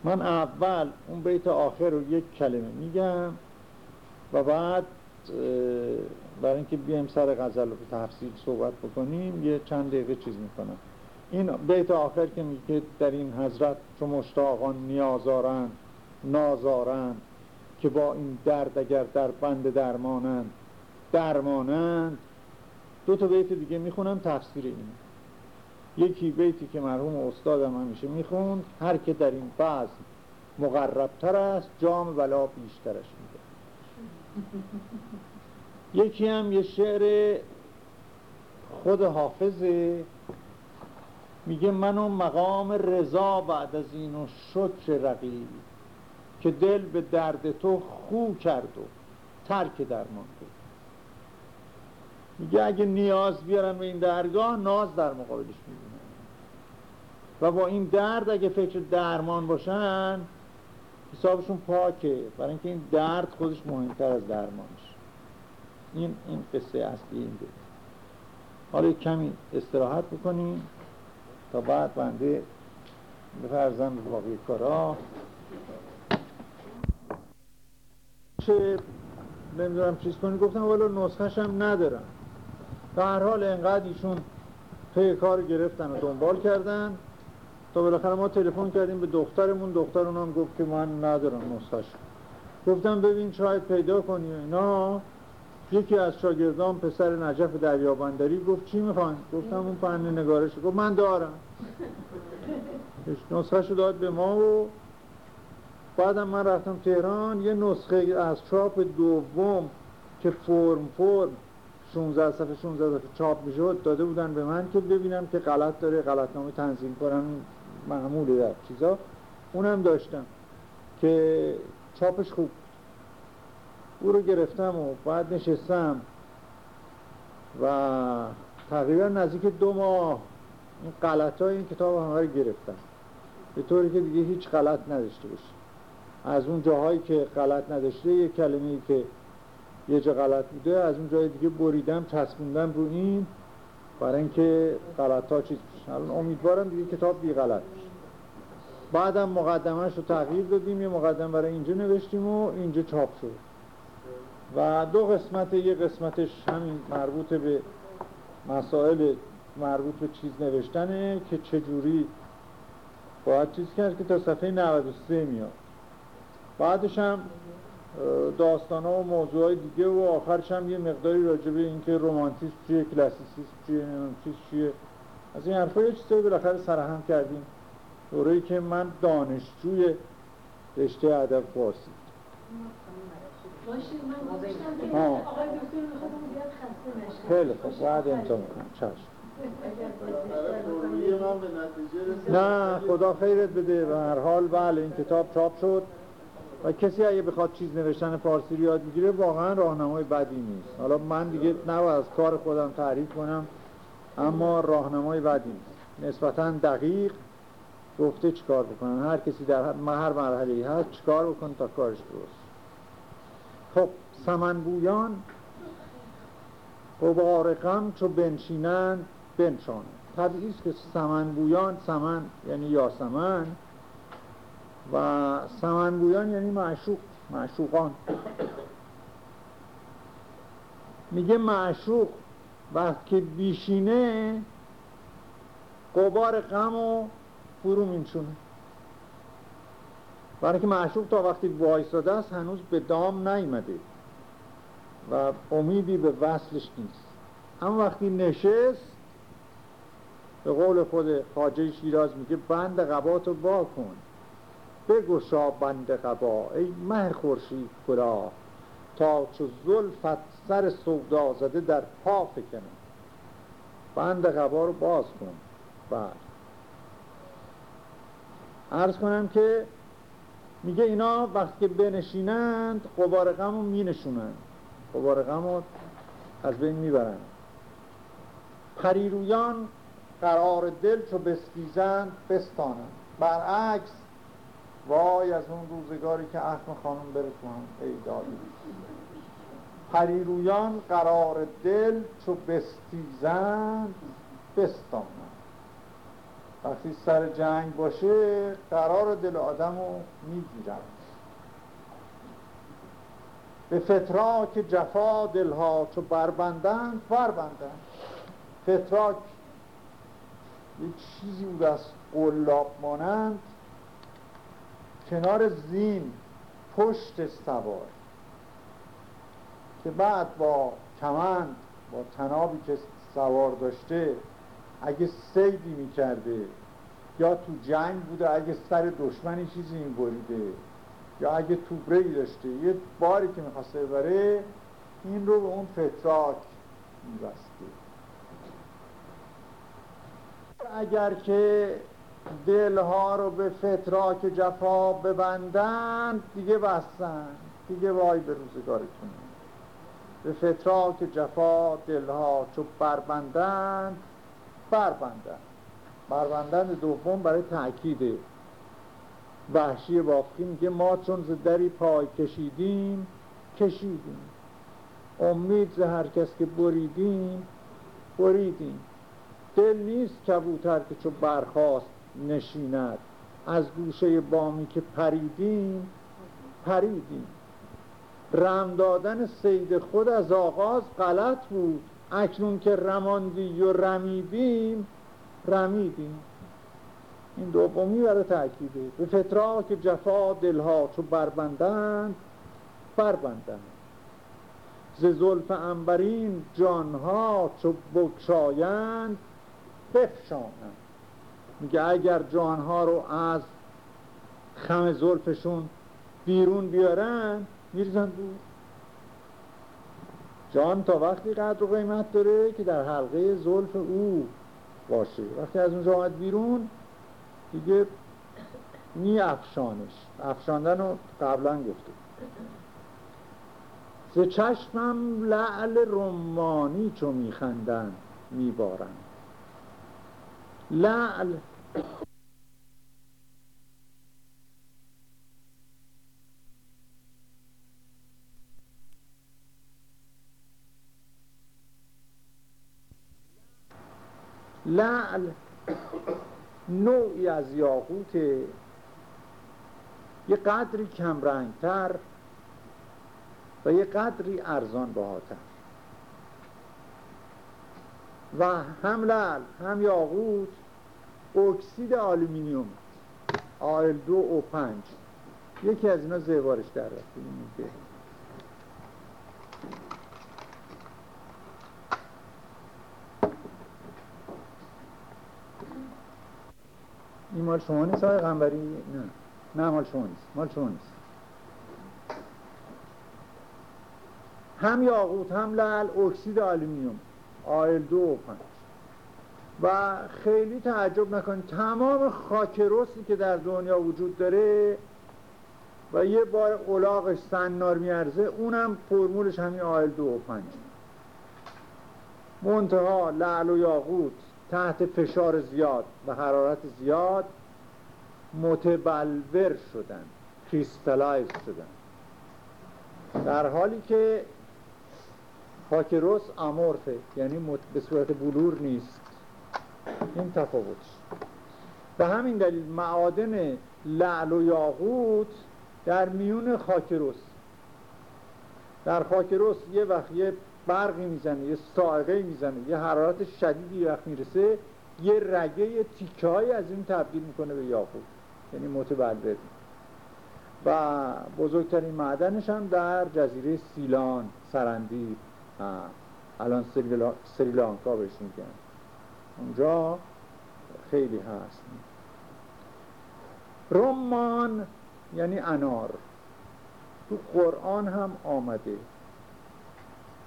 Speaker 1: من اول اون بیت آخر رو یک کلمه میگم و بعد برای اینکه بیایم سر غزل رو تفصیل صحبت بکنیم یه چند دقیقه چیز می‌کنم. این بیت آخر که میگه در این حضرت چو مشتاقان نیازارند نازارند که با این درد اگر در بند درمانند درمانند. دو تا بیت دیگه می‌خونم تفسیر این یکی بیتی که مرحوم استادم همیشه می‌خوند هر که در این بعض مقربتر است جام ولا بیشترش میده. یکی هم یه شعر خود حافظه میگه منو مقام رضا بعد از این و شکر رقیب که دل به درد تو خو کرد و ترک درمان میگه اگه نیاز بیارن به این درگاه ناز در مقابلش می‌بینن و با این درد اگه فکر درمان باشن حسابشون پاکه. برای اینکه این درد خودش مهمتر از درمانش. این این قصه اصلی این بود. حالا کمی استراحت بکنیم تا بعد بنده بفرزم به باقی کارا. چه نمی‌دونم چیز کنی. گفتم ولی نسخش هم ندارم. به هر حال انقدر ایشون پی کار گرفتن و دنبال کردن. تا بالاخره ما تلفن کردیم به دخترمون دختر اونم گفت که من ندارم نسخش گفتم ببین شاید پیدا کنی اینا. یکی از شاگردان پسر نجف دریابندری گفت چی می‌خوان؟ گفتم اون فن نگارش. گفت من دارم. نسخه شو داد به ما و بعدم من رفتم تهران. یه نسخه از چاپ دوم که فرم فرم 16 صفحه 16 صفحه چاپ می‌شد داده بودن به من که ببینم که غلط داره غلطنامه تنظیم کنم معموله در چیزا. اونم داشتم که چاپش خوب او رو گرفتم و بعد نشستم و تقریبا نزدیک دو ماه این غلط این کتاب همه رو گرفتم. به طوری که دیگه هیچ غلط نداشته باشه از اون جاهایی که غلط نداشته یه کلمه ای که یه جا غلط بوده از اون جای دیگه بریدم چسبوندم رو این برای اینکه غلط ها چیز الان امیدوارم دیگه کتاب بی غلط بشه. بعدم مقدمهش رو تغییر دادیم یه مقدم برای اینجا نوشتیم و اینجا چاپ شد. و دو قسمت یه قسمتش همین مربوط به مسائل مربوط به چیز نوشتنه که چجوری باید چیز کرد که تا صفحه 93 میاد. بعدش هم داستان ها و موضوع های دیگه و آخرش هم یه مقداری راجع به اینکه رومانتیسم چیه کلاسیسیسم چیه چیه. از این حرفا یه چیزایی بالاخره سرهم کردیم. دوره‌ای که من دانشجوی رشته ادب فارسی. خیلی خوب بعد امتحان کنم. چشم. نه خدا خیرت بده. و هر حال بله این کتاب چاپ شد. و کسی اگه بخواد چیز نوشتن فارسی رو یاد بگیره واقعا راهنمای بدی نیست. حالا من دیگه نباید از کار خودم تعریف کنم. اما راهنمای نیست. نسبتا دقیق گفته چیکار بکنن؟ هر کسی در هر مرحله هست چیکار بکن تا کارش درست. خب سمنبویان قبار غم چو بنشینن بنشان طبیعی است که سمنبویان سمن یعنی یاسمن و سمنبویان یعنی معشوق معشوقان. میگه معشوق وقتی بیشینه قبار غم و فرو میشونه برای که معشوق تا وقتی وایستاده است هنوز به دام نیمده و امیدی به وصلش نیست. اما وقتی نشست به قول خود خاجه شیراز میگه بند قباتو با کن. بگشا بند قبا ای مه خورشید کرا تا چو زلفت سر سودا زده در پا فکنم بند قبا رو باز کن. بعد عرض کنم که میگه اینا وقتی که بنشینند قبار غم رو مینشونند. قبار رو از بین می‌برند. پریرویان قرار دل چو بستیزند بستانند. برعکس وای از اون روزگاری که احکم خانم بره تو هم ای دادی پریرویان قرار دل چو بستیزند بستانند وقتی سر جنگ باشه قرار دل آدم رو می‌گیرن. به فتراک جفا دلها چو بربندن بربندن. فتراک یه چیزی بود از قلاب مانند کنار زین پشت سوار که بعد با کمند با طنابی که سوار داشته اگه صیدی می‌کرده یا تو جنگ بوده اگه سر دشمنی چیزی می‌بریده یا اگه توبره‌ای داشته یه باری که می‌خواسته ببره این رو به اون فتراک میبسته. اگر که دلها رو به فتراک جفا ببندن دیگه بستن. دیگه وای به روزگارتون. به فتراک جفا دلها چو بربندن بربندن بربندن دوم برای تأکید وحشی بافقی میگه ما چون دری پای کشیدیم کشیدیم. امید ز هر کس که بریدیم بریدیم. دل نیست کبوتر که چو برخواست نشیند. از گوشه بامی که پریدیم پریدیم. رم دادن سید خود از آغاز غلط بود. اکنون که رماندی و رمیدیم رمیدیم. این دومی برای تأکیده. به فترا که جفا دلها چو بربندند بربندند. ز زلف انبرین جانها چو بکشایند بفشانند. میگه اگر جانها رو از خم زلفشون بیرون بیارن میرزن دور. جان تا وقتی قدر و قیمت داره که در حلقه زلف او باشه. وقتی از اونجا آمد بیرون دیگه می افشانش افشاندن رو قبلا گفته. ز چشمم لعل رمانی چو میخندن میبارن. لعل لعل نوعی از یاقوت یه قدری کمرنگتر و یه قدری ارزان بهاتر و هم لعل هم یاقوت اکسید آلومینیوم آل دو او پنج. یکی از اینا زهوارش در رفت. این مال شما نیست آقای غنبری؟ نه. نه مال شما نیست. مال شما نیست. هم یاقوت هم لعل اکسید آلومینیوم. آل دو او پنج. و خیلی تعجب نکنید تمام خاک رسی که در دنیا وجود داره و یه بار الاغش صنار می‌ارزه اونم فرمولش همین آل دو او پنج. منتها لعل و یاقوت تحت فشار زیاد و حرارت زیاد متبلور شدن کریستالایز شدن. در حالی که خاکروس امورفه یعنی به صورت بلور نیست. این تفاوتش به همین دلیل معادن لعل و یاقوت در میون خاکروس. در خاکروس یه وقت یه برقی می‌زنه یه سائقه می‌زنه یه حرارت شدیدی وقت می‌رسه یه رگه های از این تبدیل می‌کنه به یاقوت یعنی متبلور و بزرگترین معدنش هم در جزیره سیلان سرندی الان سریلانکا بهش میگن. اونجا خیلی هست. رمان یعنی انار. تو قرآن هم آمده.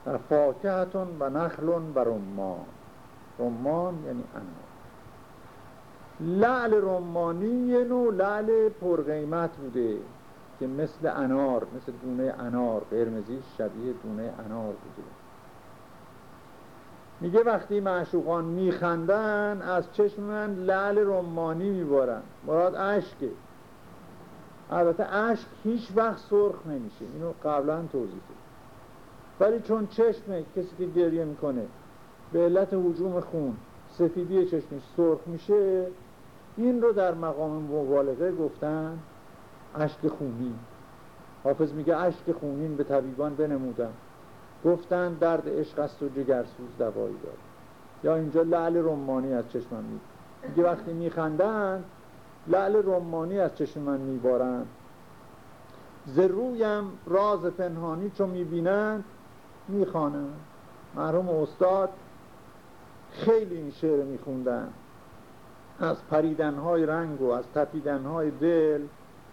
Speaker 1: در فاکهتون و نخلون و رمان. رمان یعنی انار. لعل رمانی یه نوع لعل پرقیمت بوده که مثل انار مثل دونه انار قرمزی شبیه دونه انار بوده. میگه وقتی معشوقان میخندن از چشم من لعل رمانی میبارن. مراد عشقه البته عشق هیچ وقت سرخ نمیشه. اینو قبلا توضیح ولی چون چشم کسی که گریه می‌کنه به علت حجوم خون سفیدی چشمش سرخ میشه این رو در مقام مبالغه گفتن عشق خونین. حافظ میگه عشق خونین به طبیبان بنمودن. گفتن درد عشق است و جگرسوز دوایی داره. یا اینجا لعل رمانی از چشم من میگه وقتی میخندن لعل رمانی از چشم من میبارن. ز رویم راز پنهانی چون می‌بینن می‌خوانن. مرحوم استاد خیلی این شعر میخوندن. از پریدنهای رنگ و از تپیدنهای دل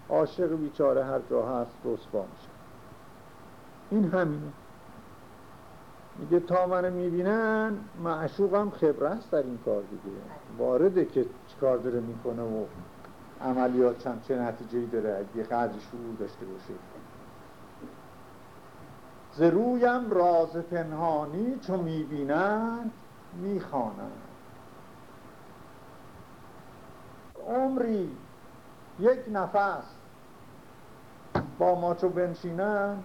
Speaker 1: عاشق بیچاره هر جا هست رسوا میشه. این همینه. میگه تا منو می‌بینن معشوقم خبره است در این کار دیگه. وارده که چیکار داره می‌کنه و عملیات چند چه نتیجه داره اگه قدر شروع داشته باشه. ز راز پنهانی چو می‌بینن می‌خوانن عمری یک نفس با ما چو بنشینن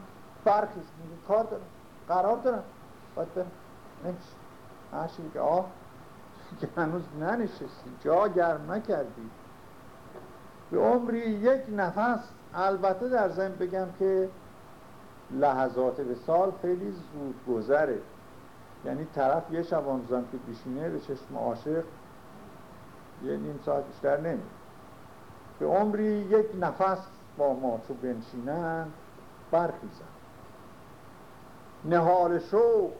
Speaker 1: فرقی کار داره قرار دارم. برم نمیشه. که آه که هنوز ننشستی جا گرم نکردی. به عمری یک نفس البته در زن بگم که لحظات به سال خیلی زود گذره. یعنی طرف یه شبان که بیشینه به چشم عاشق یه نیم ساعت بیشتر نمی به عمری یک نفس با ما چو بنشینن برخیزن. نهال شوق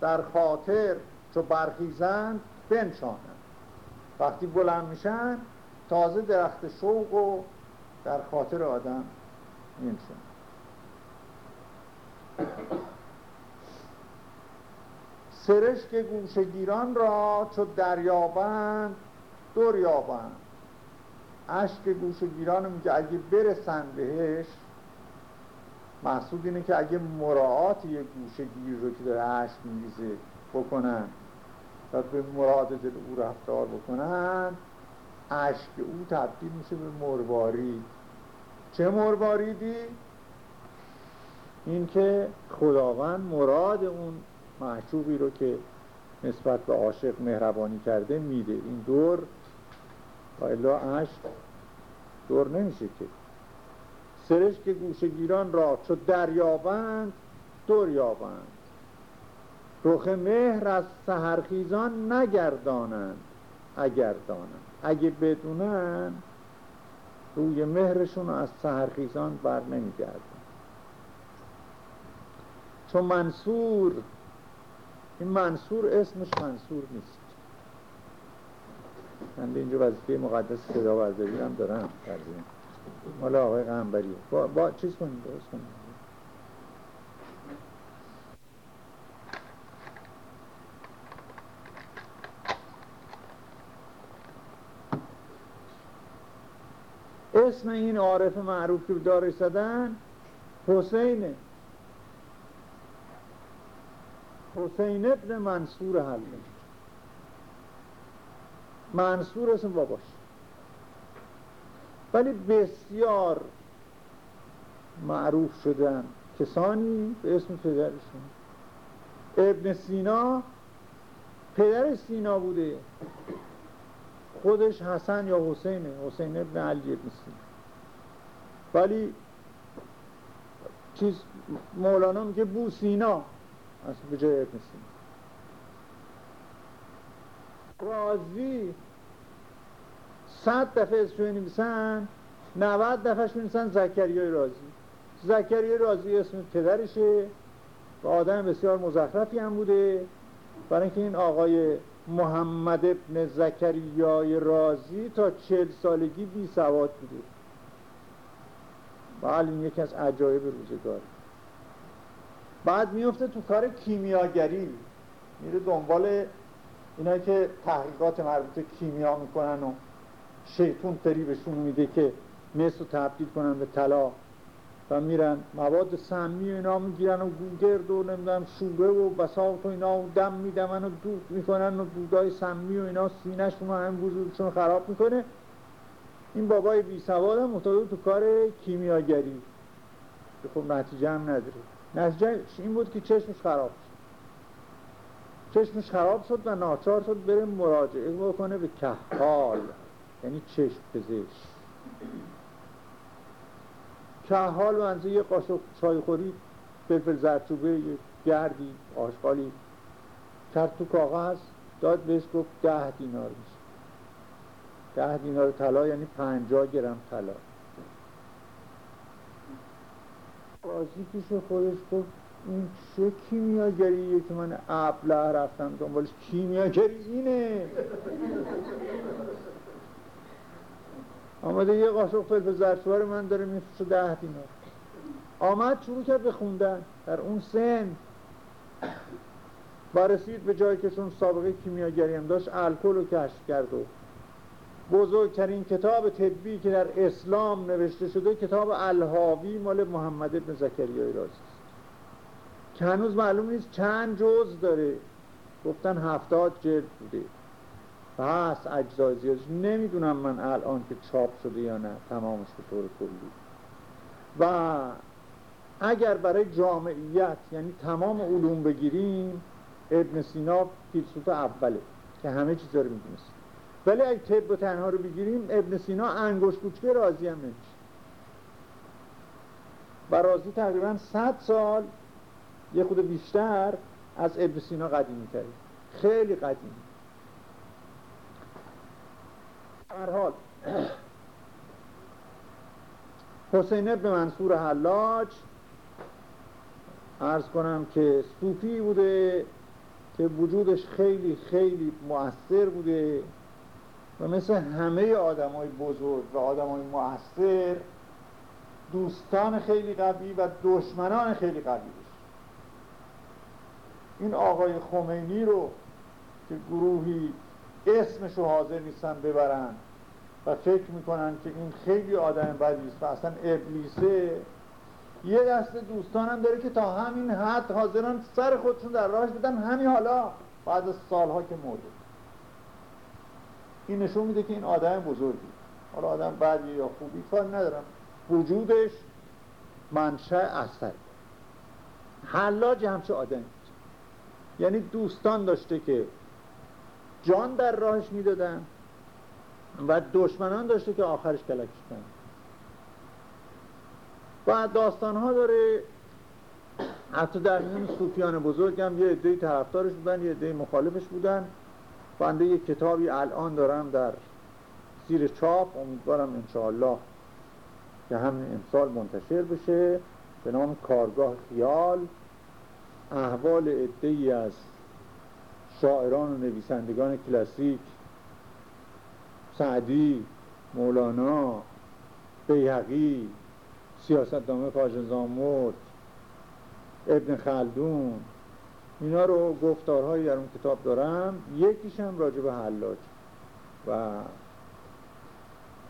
Speaker 1: در خاطر چو برخیزن بنشانن وقتی بلند میشن تازه درخت شوق و در خاطر آدم میشن سرشک گوشگیران را چو دریابند دور یابند عشق گوشگیران میگه اگه برسن بهش محصول اینه که اگه مراعات یک گوشگیر رو که داره عشق میریزه بکنن و به مراد دل او رفتار بکنن عشق او تبدیل میشه به مروارید چه مرواریدی؟ این که خداوند مراد اون محشوبی رو که نسبت به عاشق مهربانی کرده میده. این دور و الا عشق دور نمیشه که. سرش که گوشگیران را چو دریابند دور یابند رخ مهر از سهرخیزان نگردانند اگر دانند اگه بدونن روی مهرشون از سهرخیزان بر نمیگردن. چون منصور این منصور اسمش منصور نیست. من به اینجا وظیفه مقدس صدا هم دارم مال آقای غنبری با, با چیز کنیم درست کنیم اسم این عارف معروف که داره زدن حسینه حسین ابن منصور حله منصور اسم باباش. ولی بسیار معروف شدن. کسانی به اسم پدرشون ابن سینا پدر سینا بوده. خودش حسن یا حسینه. حسین ابن علی ابن سینا. ولی چیز مولانا میگه بو سینا. اصلا به جای ابن سینا. رازی صد دفعه اسمش نویسن 90 دفعهش نویسن زکریای رازی. زکریای رازی اسم پدرشه و آدم بسیار مزخرفی هم بوده. برای اینکه این آقای محمد ابن زکریای رازی تا چل سالگی بی سواد بوده. بله این یکی از عجایب روزگار. بعد میفته تو کار کیمیاگری. میره دنبال اینایی که تحقیقات مربوط کیمیا می‌کنن و شیطون فریبشون میده که مثل تبدیل کنن به طلا و میرن مواد سمی و اینا می‌گیرن و گرد و نمی‌دونم شوره و بساط و اینا و دم میدمن و دود می‌کنن و دودای سمی و اینا سینهشون هم وجودشون خراب می‌کنه. این بابای بی سواد هم تو کار کیمیاگری. که خب نتیجه هم نداره. نتیجه این بود که چشمش خراب شد. چشمش خراب شد و ناچار شد بره مراجعه بکنه به کهال یعنی چشم پزشک کهال منزه یه قاشق چای خوری فلفل زرچوبه یه گردی آشغالی. کرد تو کاغذ داد بهش گفت ده دینار میشه. ده دینار طلا یعنی پنجاه گرم طلا. بازی پیش خودش گفت این چه کیمیاگریه که من ابله رفتم دنبالش. کیمیاگری اینه. آمده یه قاشق فلفل زرچوبه من داره میفروشه ده دینار. آمد شروع کرد به خوندن. در اون سن و به جایی که چون سابقه کیمیاگری هم داشت الکل رو کشف کرد و بزرگترین کتاب طبی که در اسلام نوشته شده کتاب الهاوی مال محمد ابن زکریای است. که هنوز معلوم نیست چند جز داره. گفتن هفتاد جلد بوده. هست اجزای زیادش نمی‌دونم من الان که چاپ شده یا نه. تمامش به طور کلی. و اگر برای جامعیت یعنی تمام علوم بگیریم ابن سینا فیلسوف اوله که همه چیز رو می‌دونست. ولی اگه طب و تنها رو بگیریم ابن سینا انگشت کوچکه رازی هم نمیشه. و رازی تقریبا 100 سال یه خود بیشتر از ابن سینا قدیمی خیلی قدیمی. هر حال. حسین ابن منصور حلاج ارز کنم که صوفی بوده که وجودش خیلی خیلی مؤثر بوده و مثل همه آدم های بزرگ و آدم های مؤثر دوستان خیلی قوی و دشمنان خیلی قوی داشت این آقای خمینی رو که گروهی اسمشو حاضر نیستن ببرن و فکر می‌کنن که این خیلی آدم بدی است و اصلا ابلیسه. یه دست دوستان هم داره که تا همین حد حاضرن سر خودشون در راهش بدن. همین حالا بعد از سالها که مرده. این نشون میده که این آدم بزرگی. حالا آدم بدی یا خوبی کار ندارم. وجودش منشأ اثر. حلاج همچه آدم یعنی دوستان داشته که جان در راهش می‌دادن. و دشمنان داشته که آخرش کلکش کنن و داستان ها داره حتی در این صوفیان بزرگ هم یه عده طرفدارش بودن یه عده مخالفش بودن. بنده یه کتابی الان دارم در زیر چاپ امیدوارم انشاءالله که همین امسال منتشر بشه. به نام کارگاه خیال. احوال عده از شاعران و نویسندگان کلاسیک سعدی مولانا بیهقی سیاست دامه زامود ابن خلدون اینا رو گفتارهایی در اون کتاب دارم. یکیش هم راجع به حلاج و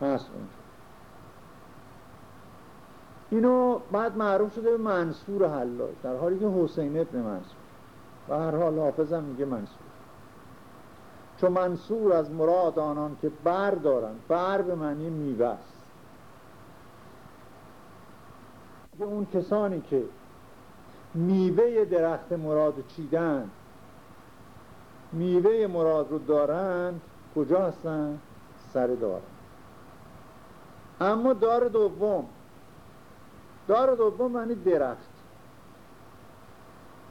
Speaker 1: هست اونجا اینو بعد معروف شده به منصور حلاج در حالی که حسین ابن منصور. و هر حال حافظم میگه منصور. چون منصور از مراد آنان که بر دارن بر به معنی میوه است. اون کسانی که میوه درخت مراد چیدن میوه مراد رو دارند کجا هستن؟ سر دار. اما دار دوم. دار دوم معنی درخت.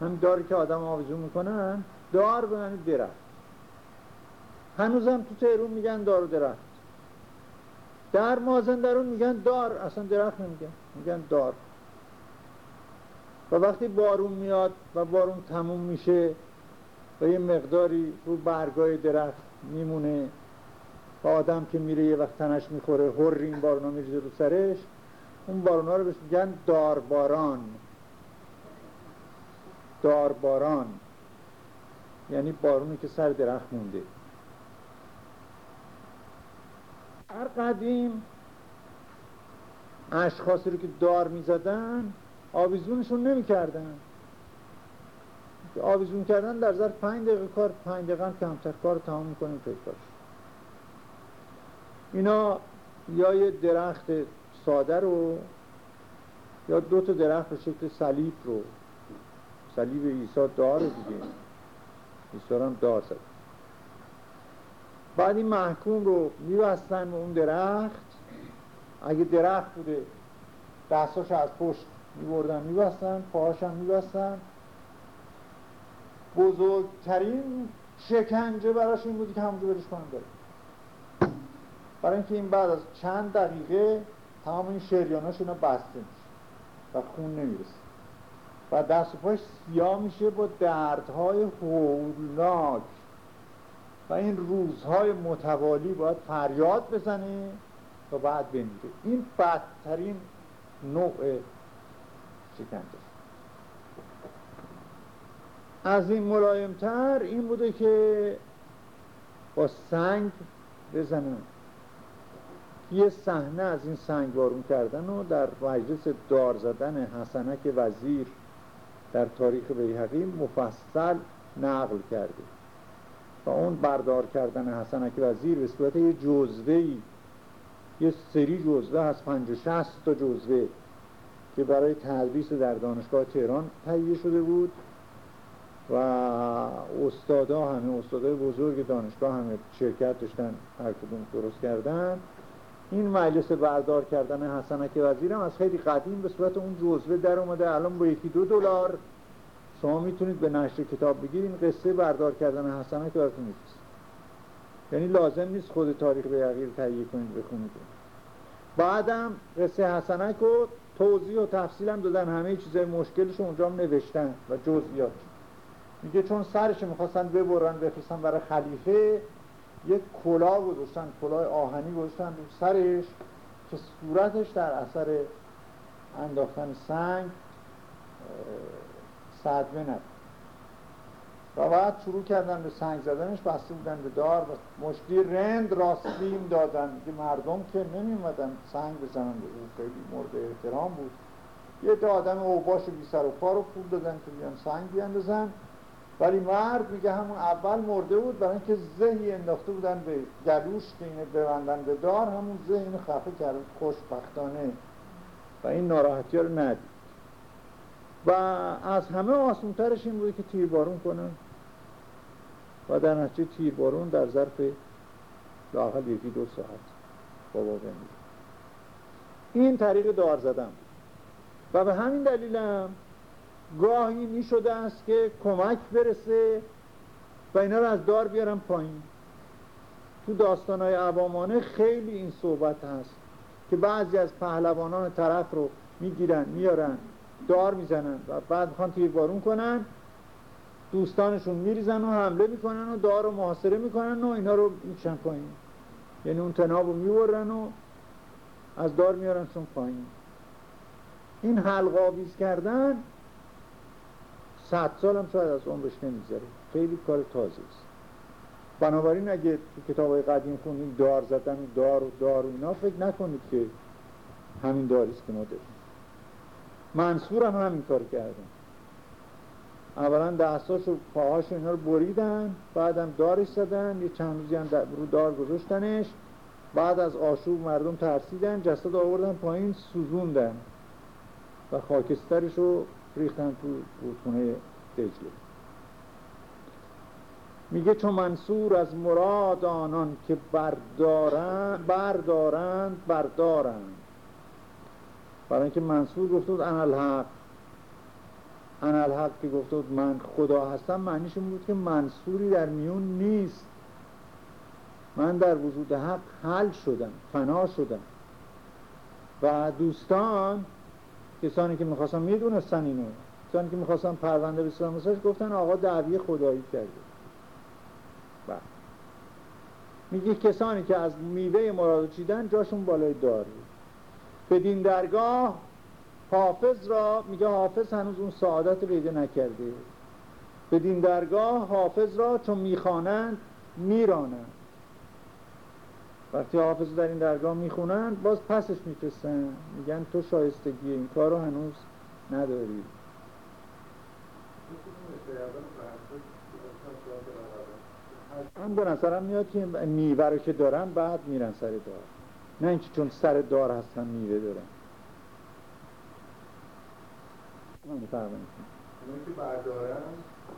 Speaker 1: هم داری که آدم آویزون می‌کنن دار به معنی درخت. هنوزم تو تهرون میگن دار و درخت. در مازندرون میگن دار اصلا درخت نمیگن میگن دار. و وقتی بارون میاد و بارون تموم میشه و یه مقداری رو برگای درخت میمونه و آدم که میره یه وقت تنش می‌خوره هر این بارونا میریزه رو سرش اون بارونا رو بهش میگن دارباران. دارباران. یعنی بارونی که سر درخت مونده. هر قدیم اشخاصی رو که دار می‌زدن آویزونشون نمی کردن آویزون کردن در ظرف پنج دقیقه کار پنج دقیقه کمتر کار تمام می‌کنیم پیکارش اینا یا یه درخت ساده رو یا دو تا درخت به شکل صلیب رو. صلیب عیسی دار دیگه. عیسی هم دار بعد این محکوم رو میبستن به اون درخت. اگه درخت بوده دستاش از پشت میبردن میبستن پاهاش هم میبستن. بزرگترین شکنجه براش این بودی که همونجا برش کنم داره برای اینکه این بعد از چند دقیقه تمام این شریاناش اینا بسته میشه و خون نمی‌رسه. و دست و پاش سیاه میشه با دردهای هولناک. و این روزهای متوالی باید فریاد بزنه تا بعد بمیره. این بدترین نوع شکنجه از این ملایمتر این بوده که با سنگ بزنن. یه صحنه از این سنگ بارون کردن و در مجلس دار زدن حسنک وزیر در تاریخ بیهقی مفصل نقل کرده. و اون بردار کردن حسنک وزیر به صورت یه جزوهی یه سری جزوه از پنج و شست تا جزوه که برای تدریس در دانشگاه تهران تهیه شده بود و استادا همه استادای بزرگ دانشگاه همه شرکت داشتن هر کدوم درست کردن. این مجلس بردار کردن حسنک وزیرم از خیلی قدیم به صورت اون جزوه در اومده. الان با یکی دو دلار. شما می‌تونید به نشر کتاب بگیرید این قصه بردار کردن حسنک براتون میفرست یعنی لازم نیست خود تاریخ بیهقی رو تهیه کنید بخونید. بعدم قصه حسنک رو توضیح و تفصیل هم دادن. همه چیزای مشکلش اونجا نوشتن و جزئیات. میگه چون سرش می‌خواستن ببرن بفرستن برای خلیفه یک کلاه گذاشتن کلاه آهنی گذاشتن رو سرش که صورتش در اثر انداختن سنگ صدمه نبود. و بعد شروع کردن به سنگ زدنش بسته بودن به دار و مشتی رند راستیم دادن که مردم که نمیمدن سنگ بزنن به او. خیلی مورد احترام بود. یه تا آدم اوباش بی سر و پا رو پول دادن که بیان سنگ بیاندازن. ولی مرد میگه همون اول مرده بود برای اینکه زهی انداخته بودن به گلوش که اینه ببندن به دار همون اینو خفه کرد خوشبختانه. و این ناراحتی رو ندید. و از همه آسونترش این بود که تیربارون کنن. و در نتیجه تیربارون در ظرف لاقل یکی دو ساعت بابا بمید این طریق دار زدم و به همین دلیلم گاهی می شده است که کمک برسه و اینا رو از دار بیارم پایین. تو داستانهای عوامانه خیلی این صحبت هست که بعضی از پهلوانان طرف رو می‌گیرن میارن. دار می‌زنن و بعد می‌خوان تیربارون کنن دوستانشون میریزن و حمله می‌کنن و دار رو محاصره می‌کنن و اینا رو می‌کشن پایین. یعنی اون تناب رو میورن و از دار میارنشون پایین. این حلقاویز کردن صد سال هم شاید از عمرش نمی‌ذاره خیلی کار تازه است. بنابراین اگه تو کتاب های قدیم خونید دار زدن دار و دار و اینا فکر نکنید که همین داریست که ما داریم. منصور هم همین کار کردن. اولا دستاش و پاهاش اینا رو بریدن بعدم دارش زدن یه چند روزی هم رو دار گذاشتنش. بعد از آشوب مردم ترسیدن جسد آوردن پایین سوزوندن. و خاکسترش رو ریختن تو رودخونه دجله. میگه چون منصور از مراد آنان که بردارند بردارند بردارند. برای اینکه منصور گفته بود انالحق انالحق که گفته بود من خدا هستم معنیش بود که منصوری در میون نیست. من در وجود حق حل شدم فنا شدم. و دوستان کسانی که می‌خواستن می‌دونستن اینو کسانی که می‌خواستن پرونده بسیار گفتن آقا دعوی خدایی کرده بله. میگه کسانی که از میوه مراد چیدن جاشون بالای دار بدین درگاه حافظ را میگه حافظ هنوز اون سعادت پیدا نکرده. بدین درگاه حافظ را چون می‌خوانند میرانند. وقتی حافظ در این درگاه می‌خونن باز پسش میفرستن. میگن تو شایستگی این کار رو هنوز نداری. من به نظرم میاد که میوه رو که دارن بعد میرن سر دار نه اینکه چون سر دار هستن میوه دارن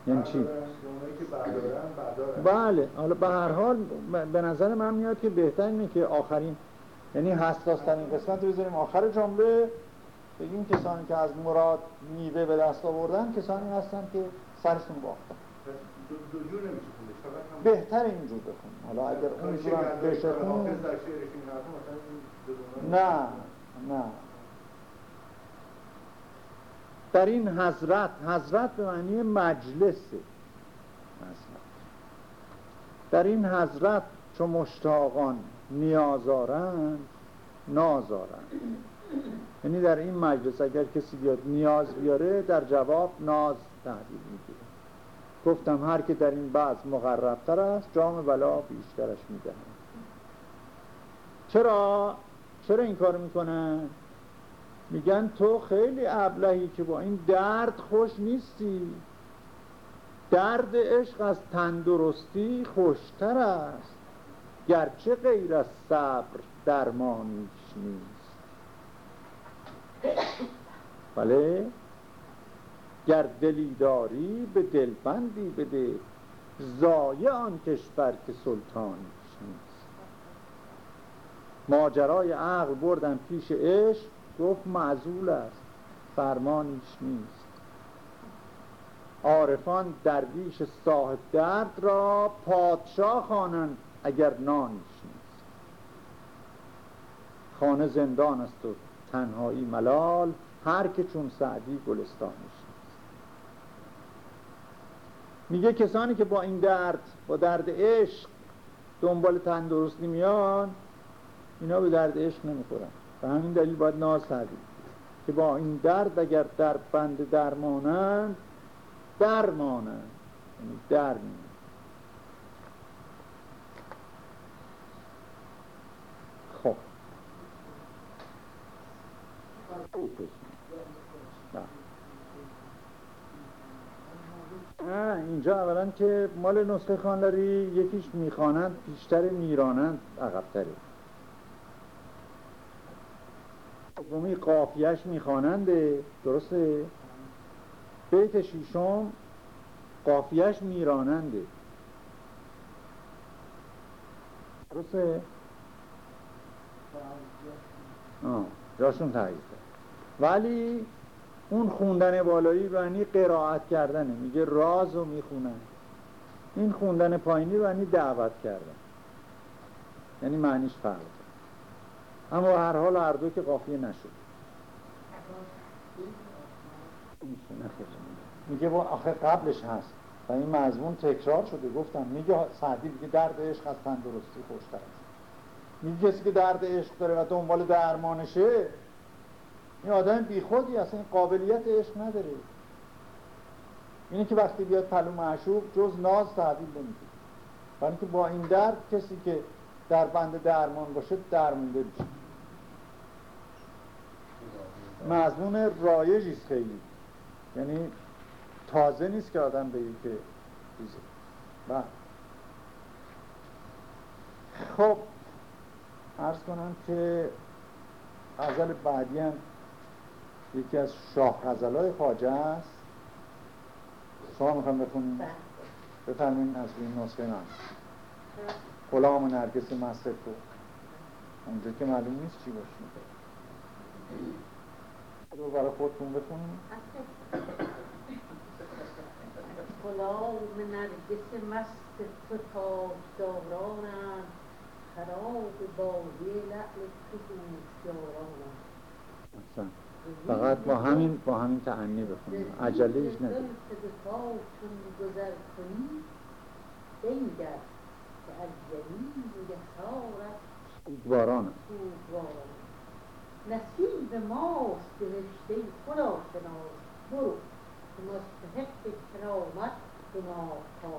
Speaker 1: یعنی چی؟ بله حالا به هر حال به نظر من میاد که بهتر اینه که آخرین یعنی حساس ترین قسمت رو بذاریم آخر جمله. بگیم کسانی که از مراد میوه به دست آوردن کسانی هستن که سرشون باختن بهتر اینجور بخون حالا اگر اون بشه خون نه نه. در این حضرت حضرت به معنی مجلسه در این حضرت چو مشتاقان نیازارند نازارند یعنی در این مجلس اگر کسی بیاد نیاز بیاره در جواب ناز تحبیل گفتم هر که در این بعض مغربتر است جام بلا بیشترش می‌دهند چرا؟ چرا این کار می‌کنن؟ میگن تو خیلی ابلهی که با این درد خوش نیستی. درد عشق از تندرستی خوشتر است. گرچه غیر از صبر درمانیش نیست. بله؟ گر دلی داری به دلبندی بده زایه آن کشور که سلطانیش نیست. ماجرای عقل بردن پیش عشق گفت معزول است فرمانیش نیست. عارفان درویش صاحب درد را پادشاه خوانند اگر نانیش نیست. خانه زندان است و تنهایی ملال هر که چون سعدی گلستانیش نیست میگه کسانی که با این درد با درد عشق دنبال تندرستی میان اینا به درد عشق نمی‌خورن. و همین دلیل باید ناز که با این درد اگر در بند درمانند درمانند. یعنی در خب. اینجا اولا که مال نسخه خانداری یکیش می‌خوانند پیشتر میرانند عقبتره. دومی قافیش میخواننده درسته؟ بیت شیشم قافیش میراننده. درسته؟ آه جاشون تغییر ولی اون خوندن بالایی یعنی قرائت کردنه. میگه راز رو می‌خونن. این خوندن پایینی یعنی دعوت کردن. یعنی معنیش فرق اما هر حال هر دو که قافیه نشد. میگه با آخه قبلش هست. و این مضمون تکرار شده. گفتم میگه سعدی میگه درد عشق از تندرستی خوشتر است. میگه کسی که درد عشق داره و دنبال درمانشه این آدم بیخودی اصلا این قابلیت عشق نداره. اینه که وقتی بیاد پلو معشوق جز ناز تحویل نمیده. برای اینکه با این درد کسی که در بند درمان باشه درمونده میشه. مضمون رایجیست خیلی. یعنی تازه نیست که آدم بگه که چیزه. بله. خب ارز کنم که غزل بعدی هم یکی از شاه غزلای خاجه است. شما می‌خوام بخونیم. بله. بفرمین از این نسخه من غلام نرگس مصر تو اونجا که معلوم نیست چی باشیم رو برای خودتون بخونیم.
Speaker 4: غلام نرگس مست تو تاجدارانند خراب بازی لعل تو هوشیارانند
Speaker 1: فقط با همین با همین تعنی بخونیم. عجله ایش نداره.
Speaker 4: چون گذر کنی بنگر که از جلیل یسارت
Speaker 1: باران
Speaker 4: نصیب ماست بهشته خدا شناس. برو که مستحق کرامت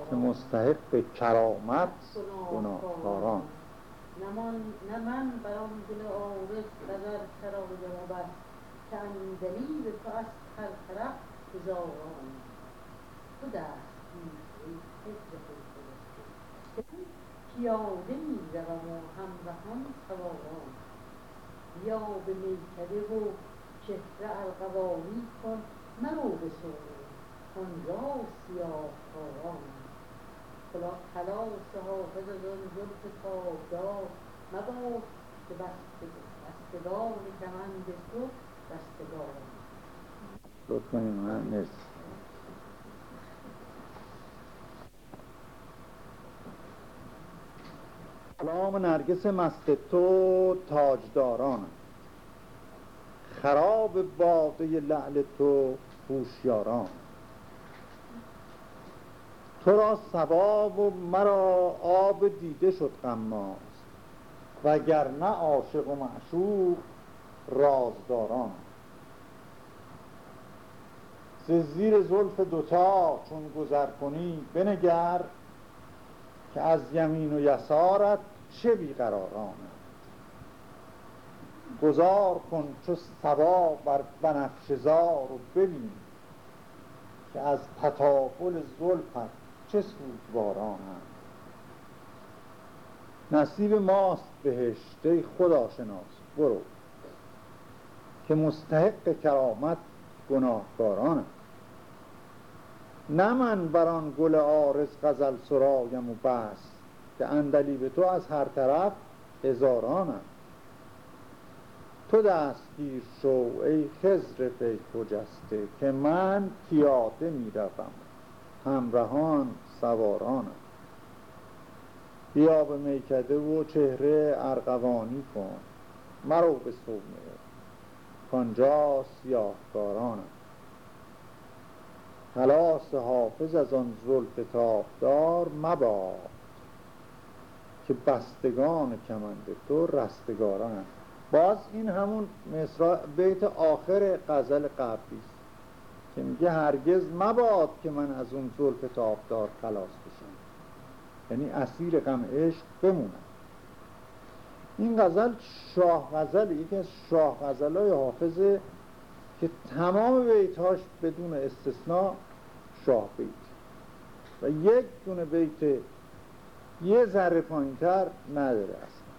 Speaker 1: که مستحق کرامت گناهکاران.
Speaker 4: نه من برام دل آرز نظر جوابت. که دلیل تو از هر طرف هزاران تو دست ای فکر خود پیاده می روم و همراهان سواران یا به میکده و چهره القوالی کن مرو به سوره آنجا سیاه کاران خلاص حافظ از آن زلف تابدار مباد که بستگان کمند تو
Speaker 1: سلام نرگس مست تو تاجداران. خراب باده لعل تو هوشیاران. تو را ثواب و مرا آب دیده شد غماز. وگرنه عاشق و معشوق رازداران. ز زیر زلف دوتا چون گذر کنی بنگر که از یمین و یسارت چه بیقراران گذار کن چو سبا بر بنفشزار و ببین که از تطاول زلفت چه سوگواران نصیب ماست بهشت ای خدا شناس برو. که مستحق کرامت گناهکارانم. نه من بران گل آرز غزل سرایم و بس که اندلی به تو از هر طرف هزارانم. تو دستگیر شو ای خزر خجسته که من پیاده می‌روم همراهان سوارانم. بیا به میکده و چهره ارغوانی کن. مرو به صومعه. کانجا سیاهکارانم خلاص حافظ از آن زلف تابدار مباد که بستگان کمند تو رستگاران باز این همون مصرع بیت آخر غزل قبلی است که میگه هرگز مباد که من از اون زلف تابدار خلاص بشم. یعنی اسیر غم عشق بمونم. این غزل شاه غزل یکی از شاه غزل های حافظه که تمام بیتهاش بدون استثناء شاه بیت. و یک دونه بیت یه ذره پایینتر نداره اصلا.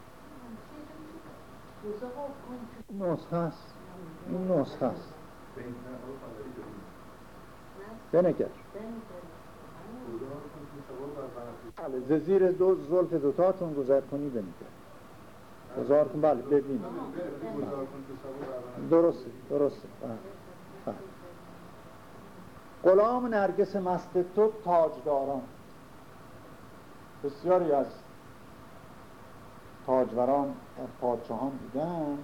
Speaker 1: نسخه هست. این نسخه هست. بنگر بله زیر دو زلف دوتا چون گذر کنی بنگر گذار کن بله ببین درسته درسته بله. بله. غلام نرگس مست تو تاجداران بسیاری از تاجوران پادشاهان بودن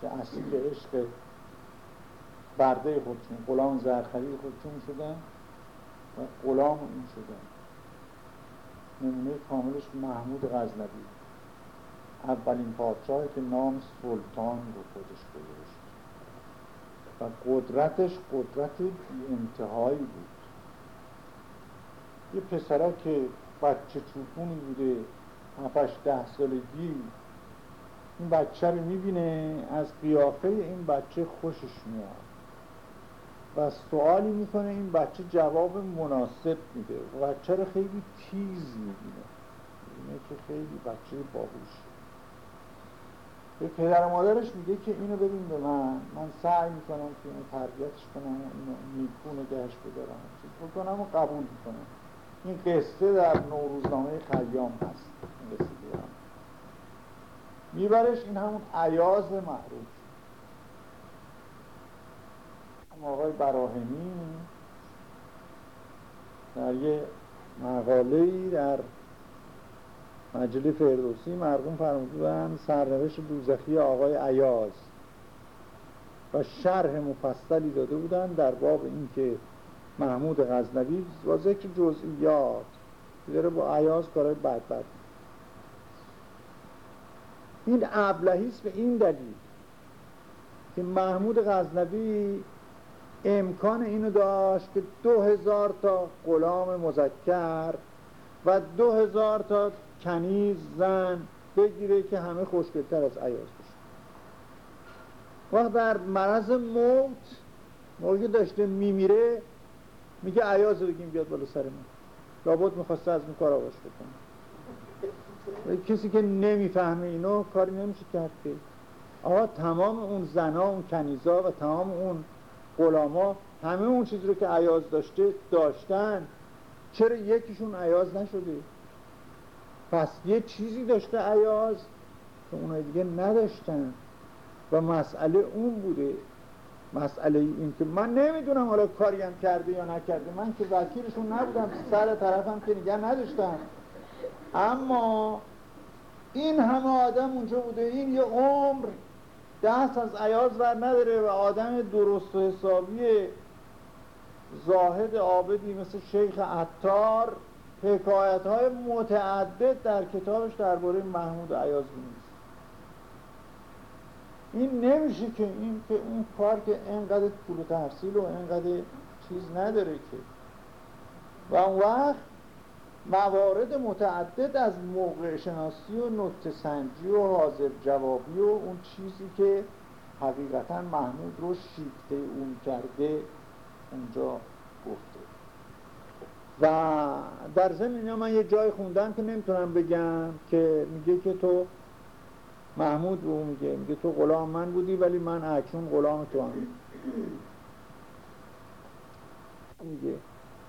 Speaker 1: که اسیر عشق برده خودشون غلام زرخری خودشون شدن و غلام این شدن نمونه کاملش محمود غزنبی اولین پادشاهی که نام سلطان رو خودش گذاشت. و قدرتش قدرت انتهایی بود. یه پسرک که بچه چوپونی بوده هفتش ده سالگی این بچه رو می‌بینه از قیافه این بچه خوشش میاد. و سوالی می‌کنه این بچه جواب مناسب میده. و بچه رو خیلی تیز می‌بینه. می‌بینه که خیلی بچه باهوش به پدر مادرش میگه که اینو ببین به من. من سعی می‌کنم که اینو تربیتش کنم اینو نیکو نگهش بدارم بکنم و قبول می‌کنم. این قصه در نوروزنامه خیام هست. این قصه میبرش این همون عیاز معروف آقای براهمی در یه مقاله در مجله فردوسی مرقوم فرمودن سرنوشت دوزخی آقای عیاز و شرح مفصلی داده بودن در باب اینکه محمود غزنوی با ذکر جزئیات داره با عیاز کارهای بد بد این ابلهیست به این دلیل که محمود غزنوی امکان اینو داشت که دو هزار تا غلام مذکر و دو هزار تا کنیز زن بگیره که همه خوشگلتر از عیاز بشه وقت در مرض موت موقعی داشته میمیره میگه عیاز بگیم بیاد بالا سر من لابد می‌خواسته از این کار آغاش بکنه. کسی که نمی‌فهمه اینو کاری نمیشه کرد که. آقا تمام اون زنا اون کنیزا و تمام اون غلاما همه اون چیزی رو که عیاز داشته داشتن چرا یکیشون عیاز نشده؟ پس یه چیزی داشته عیاز که اونای دیگه نداشتن. و مسئله اون بوده. مسئله این که من نمی‌دونم حالا کاری هم کرده یا نکرده. من که وکیلشون نبودم سر طرفم که نگه نداشتم. اما این همه آدم اونجا بوده. این یه عمر دست از عیاز بر نداره و آدم درست و حسابی زاهد عابدی مثل شیخ عطار حکایت های متعدد در کتابش درباره محمود عیاز بینید این نمیشه که این که اون کار که اینقدر پول تحصیل و اینقدر چیز نداره که. و اون وقت موارد متعدد از موقع شناسی و نکته سنجی و حاضر جوابی و اون چیزی که حقیقتا محمود رو شیفته اون کرده اونجا و در ضمن من یه جای خوندم که نمی‌تونم بگم که میگه که تو محمود رو میگه میگه تو غلام من بودی ولی من اکنون غلام تو هم میگه.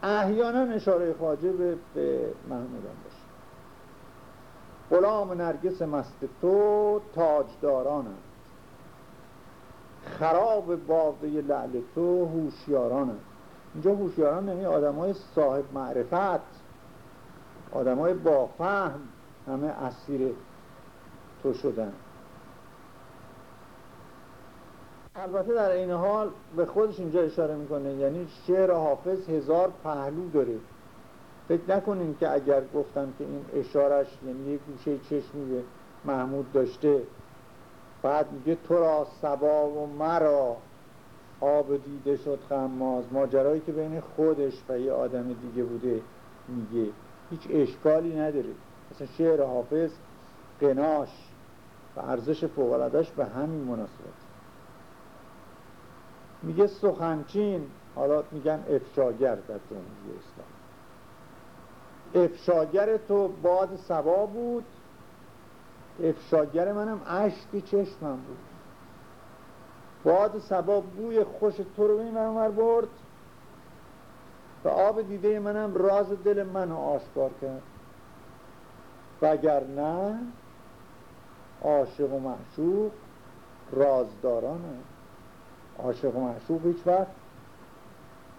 Speaker 1: احیانا اشاره خواجه به, به محمودان باشه. غلام نرگس مست تو تاجدارانند خراب باقی لعل تو هوشیارانند اینجا هوشیاران نمی آدم های صاحب معرفت آدم های با فهم همه اسیر تو شدن. البته در این حال به خودش اینجا اشاره می‌کنه یعنی شعر حافظ هزار پهلو داره. فکر نکنیم که اگر گفتم که این اشارش یعنی یک گوشه چشمی به محمود داشته بعد میگه تو را سبا و مرا. آب دیده شد خماز ماجرایی که بین خودش و یه آدم دیگه بوده میگه. هیچ اشکالی نداره. مثلا شعر حافظ قناش و ارزش فوقلدش به همین مناسبت. میگه سخنچین حالا میگن افشاگر در جمهوری اسلام افشاگر تو باد سبا بود. افشاگر منم عشق چشمم بود. باد سبا بوی خوش تو رو این برد. و آب دیده منم راز دل منو آشکار کرد. وگر عاشق و معشوق رازدارانه. عاشق و معشوق هیچ وقت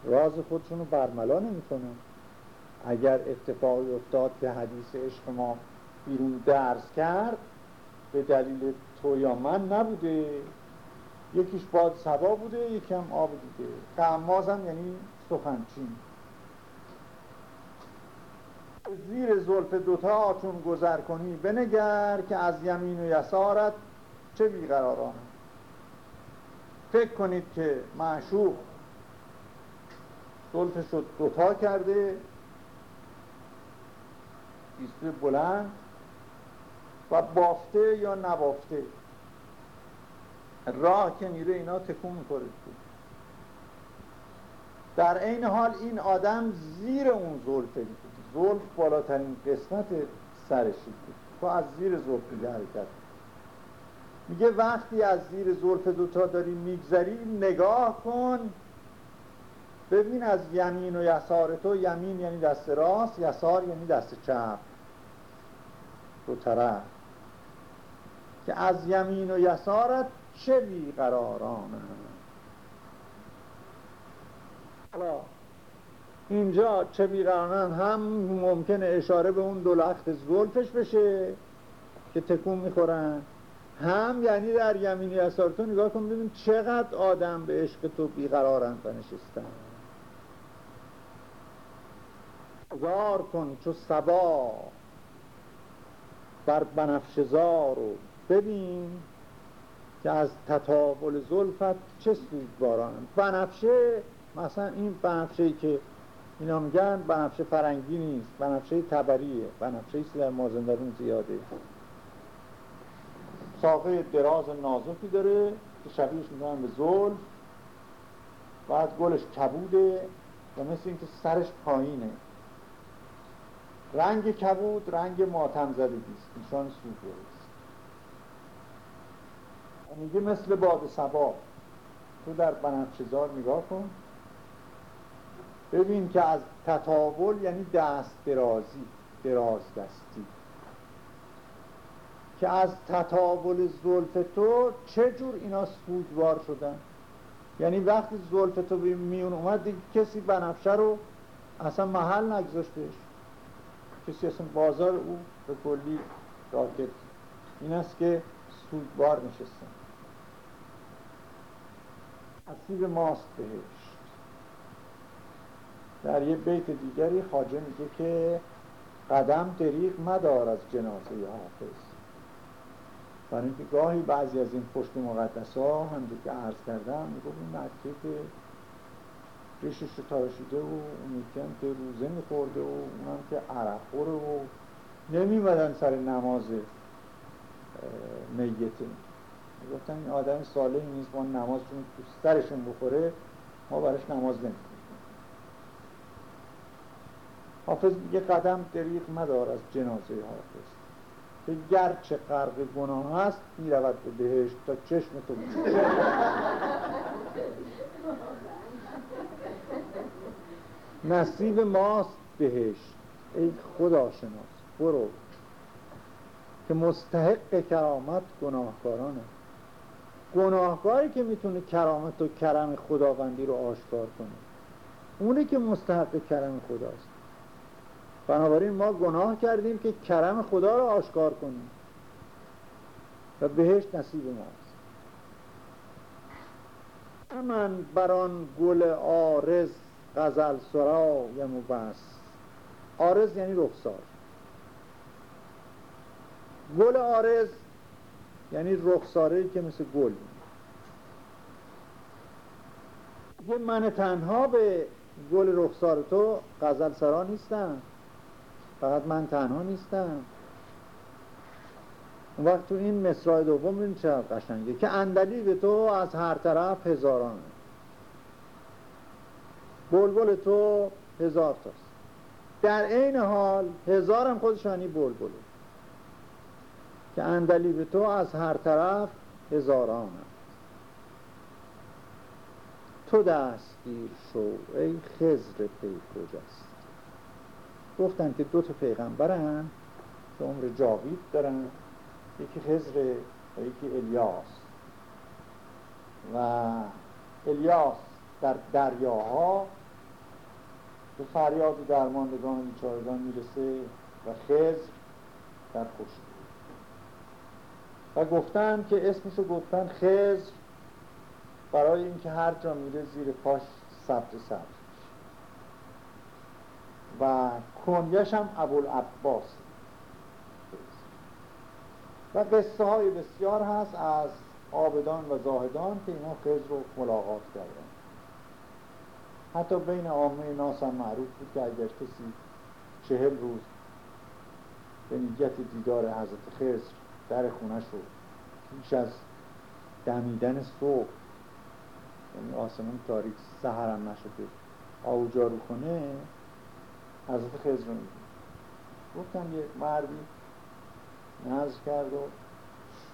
Speaker 1: راز خودشونو برملا نمی‌کنن اگر اتفاقی افتاد که حدیث عشق ما بیرون درس کرد به دلیل تو یا من نبوده. یکیش باد سبا بوده یکم آب دیده قمازم یعنی سخنچین زیر زلف دوتا چون گذر کنی بنگر که از یمین و یسارت چه بیقرارانه. فکر کنید که معشوق زلف شد دوتا کرده ایسته بلند و بافته یا نبافته. راه که میره اینا تکون می‌کنه در این حال این آدم زیر اون زلفه زلف بالاترین قسمت سرشی بود. تو از زیر زلف میگه حرکت میگه وقتی از زیر زلف دوتا داری میگذری نگاه کن. ببین از یمین و یسار تو یمین یعنی دست راست یسار یعنی دست چپ. دو طرف. که از یمین و یسارت چه بیقرارانه. حالا اینجا چه بیقراران هم ممکنه اشاره به اون دو لخت بشه که تکون می‌خورن. هم یعنی در یمینی اثار تو نگاه کن ببین چقدر آدم به عشق تو بیقرارن و نشستن. زار کن چو سبا بر بنفشزار رو ببین که از تطاول زلفت چه باران بنفشه مثلا این بنفشه که اینا میگن بنفشه فرنگی نیست بنفشه تبریه بنفشه ایست در مازندرون زیاده. ساقه دراز نازکی داره که شبیهش میگن به زلف بعد گلش کبوده و مثل اینکه سرش پایینه. رنگ کبود رنگ ماتم زدگیست نشان سوگه میگه مثل باد سبا. تو در بنفشزار نگاه کن. ببین که از تطاول یعنی دست درازی دراز دستی که از تطاول زلف تو چه جور اینا سودوار شدن؟ یعنی وقتی زلف تو میون اومد دیگه کسی بنفشه رو اصلا محل نگذاشتش کسی اصلا بازار او به کلی راکت. این است که سودوار نشستن نصیب ماست بهشت. در یه بیت دیگری خاجه میگه که قدم دریق مدار از جنازه حافظ. برای اینکه گاهی بعضی از این پشت مقدس ها همجور که عرض کردم میگه این مکه که ریشش رو تراشیده و اون که روزه میخورده و اونم که عرق خوره و نمیمدن سر نماز میته گفتن این آدم صالحی نیست ما نمازشون تو سرشون بخوره ما براش نماز نمی‌کنیم حافظ یه قدم دریق مدار از جنازه حافظ. که گرچه غرق گناه هست می‌رود به بهشت تا چشم تو نصیب ماست بهشت ای خدا شناس برو. که مستحق کرامت گناهکارانه. گناهکاری که می‌تونه کرامت و کرم خداوندی رو آشکار کنه. اونی که مستحق کرم خداست. بنابراین ما گناه کردیم که کرم خدا رو آشکار کنیم. و بهشت نصیب ماست. من بران گل آرز غزل سرایم و بس. آرز یعنی رخسار. گل آرز یعنی رخساره که مثل گل. یه من تنها به گل رخسار تو غزل سرا نیستم. فقط من تنها نیستم. اون وقت تو این مصرع دوم این چه قشنگه که اندلی به تو از هر طرف هزاران. بلبل تو هزار تاست. در عین حال هزارم خودشانی بلبله. که اندلی به تو از هر طرف هزاران تو دستگیر شو ای خزر پی کجاست؟ گفتن که دو تا پیغمبرن که عمر جاوید دارن یکی خزر و یکی الیاس. و الیاس در دریاها به فریاد درماندگان و بیچارگان می‌رسه و خزر در خشکی و گفتن که اسمشو گفتن خزر برای اینکه هر جا میره زیر پاش سبز سبز و کنیش هم ابوالعباس. و قصه های بسیار هست از آبدان و زاهدان که اینا خزر رو ملاقات کردن. حتی بین عامه ناس هم معروف بود که اگر کسی چهل روز به نیت دیدار حضرت خزر در خونه شد پیش از دمیدن صبح یعنی آسمان تاریک سهرم نشده آو جارو کنه حضرت خزر رو گفتم یه مردی نظر کرد و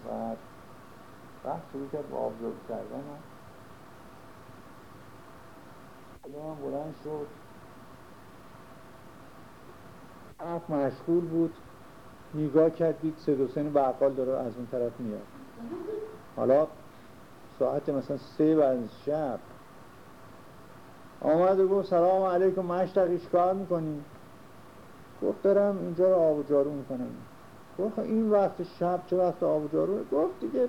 Speaker 1: و رفت شروع کرد با آبجارو کردن و من بلند شد. رفت مشغول بود. نگاه کرد دید سه دو سن بقال داره از اون طرف میاد. حالا ساعت مثلا سه بعد شب. آمد و گفت سلام علیکم مشتقی کار می‌کنی؟ گفت دارم اینجا رو آب و جارو می‌کنم. گفت این وقت شب چه وقت آب و جارو؟ گفت دیگه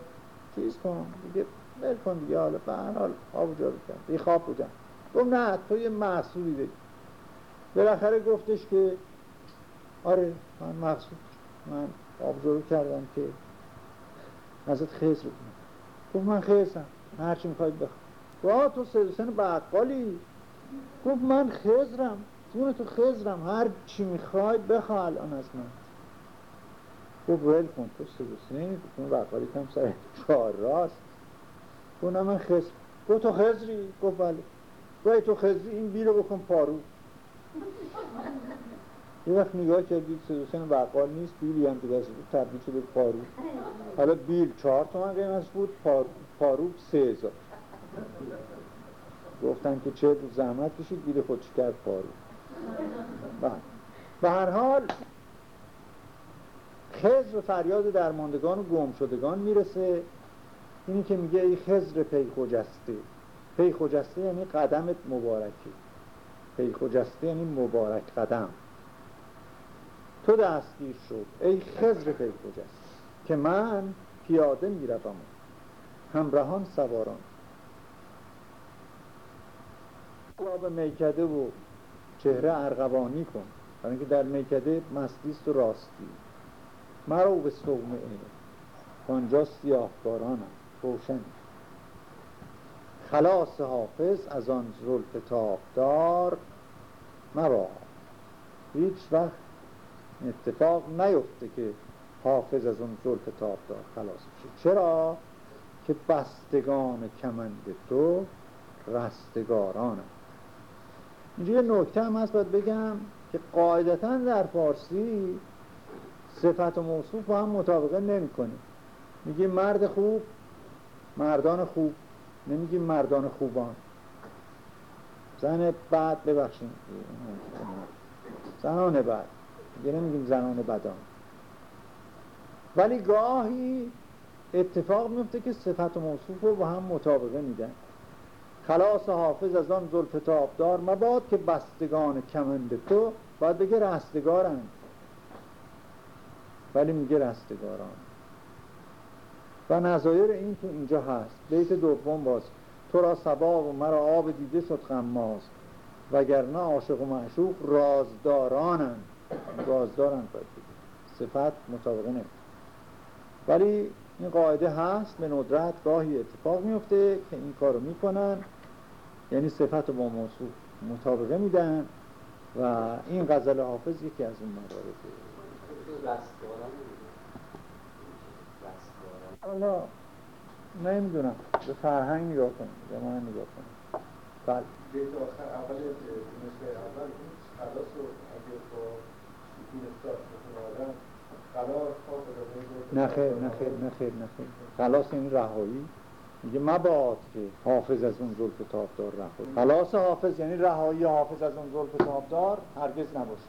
Speaker 1: چیز کن دیگه بل کن دیگه حالا به حال آب و جارو کرد دیگه خواب بودم. گفت نه تو یه محصولی بگی بالاخره گفتش که آره من محصول من آبجارو کردم که ازت خیز رو گفت من خیزم هرچی می‌خواید بخواه گفت تو سه بقالی. گفت من خزرم جون تو خزرم هر چی می‌خواید بخواه الان از من. گفت ول کن تو سه اون بقالی کم سر چهار راست. گفت من خزر گفت تو خزری گفت بله. گفت تو خزری این بیلو بکن پارو. یه وقت نگاه کردید سدوسن بقال نیست بیلی هم تو دست بود تبدیل شده پارو. حالا بیل چهار تومن قیمت بود پارو, پارو سه هزار. گفتن که چه زحمت کشید بیل خودش کرد؟ پارو. بله. به هر حال خضر فریاد درماندگان و گم شدگان می‌رسه. اینی که میگه ای خضر پی خجسته. پی خجسته یعنی قدمت مبارکی پی خجسته یعنی مبارک قدم. تو دستگیر شد. ای خزر پی خجسته که من پیاده می‌روم. همراهان سواران. به میکده و چهره ارغوانی کن. برای اینکه در میکده مستیست و راستی. مرو به صومعه آنجا سیاهکارانم روشن. خلاص حافظ از آن زلف تابدار مرا هیچ وقت اتفاق نیفته که حافظ از اون زلف تابدار خلاص بشه. چرا؟ که بستگان کمند تو رستگارانم اینجا یه نکته هم هست باید بگم که قاعدتا در فارسی صفت و موصوف با هم مطابقه نمی کنیم میگیم مرد خوب مردان خوب نمیگیم مردان خوبان. زن بعد ببخشید. زنان بعد دیگه نمیگیم زنان بدان. ولی گاهی اتفاق میفته که صفت و موصوف رو با هم مطابقه میدن. خلاص حافظ از آن زلف تابدار مباد که بستگان کمند تو باید بگه رستگارن. ولی میگه رستگاران. و نظایر این تو اینجا هست. بیت دوم باز. تو را سبا و مرا آب دیده شد غماز. وگرنه عاشق و معشوق رازدارانن. رازدارن صفت مطابقه نمید ولی این قاعده هست به ندرت گاهی اتفاق میفته که این کارو می‌کنن. یعنی صفت با موصوف مطابقه میدن و این غزل حافظ یکی از اون موارده حالا نمی‌دونم. به فرهنگ نگاه کنیم. به من نگاه کنیم. بله.
Speaker 3: اول اول خلاص رو اگه با
Speaker 1: نخیر نخیر نخیر نخیر خلاص این رهایی. میگه مباد که حافظ از اون زلف تابدار رهایی. خلاص حافظ یعنی رهایی حافظ از اون زلف تابدار هرگز نباشه.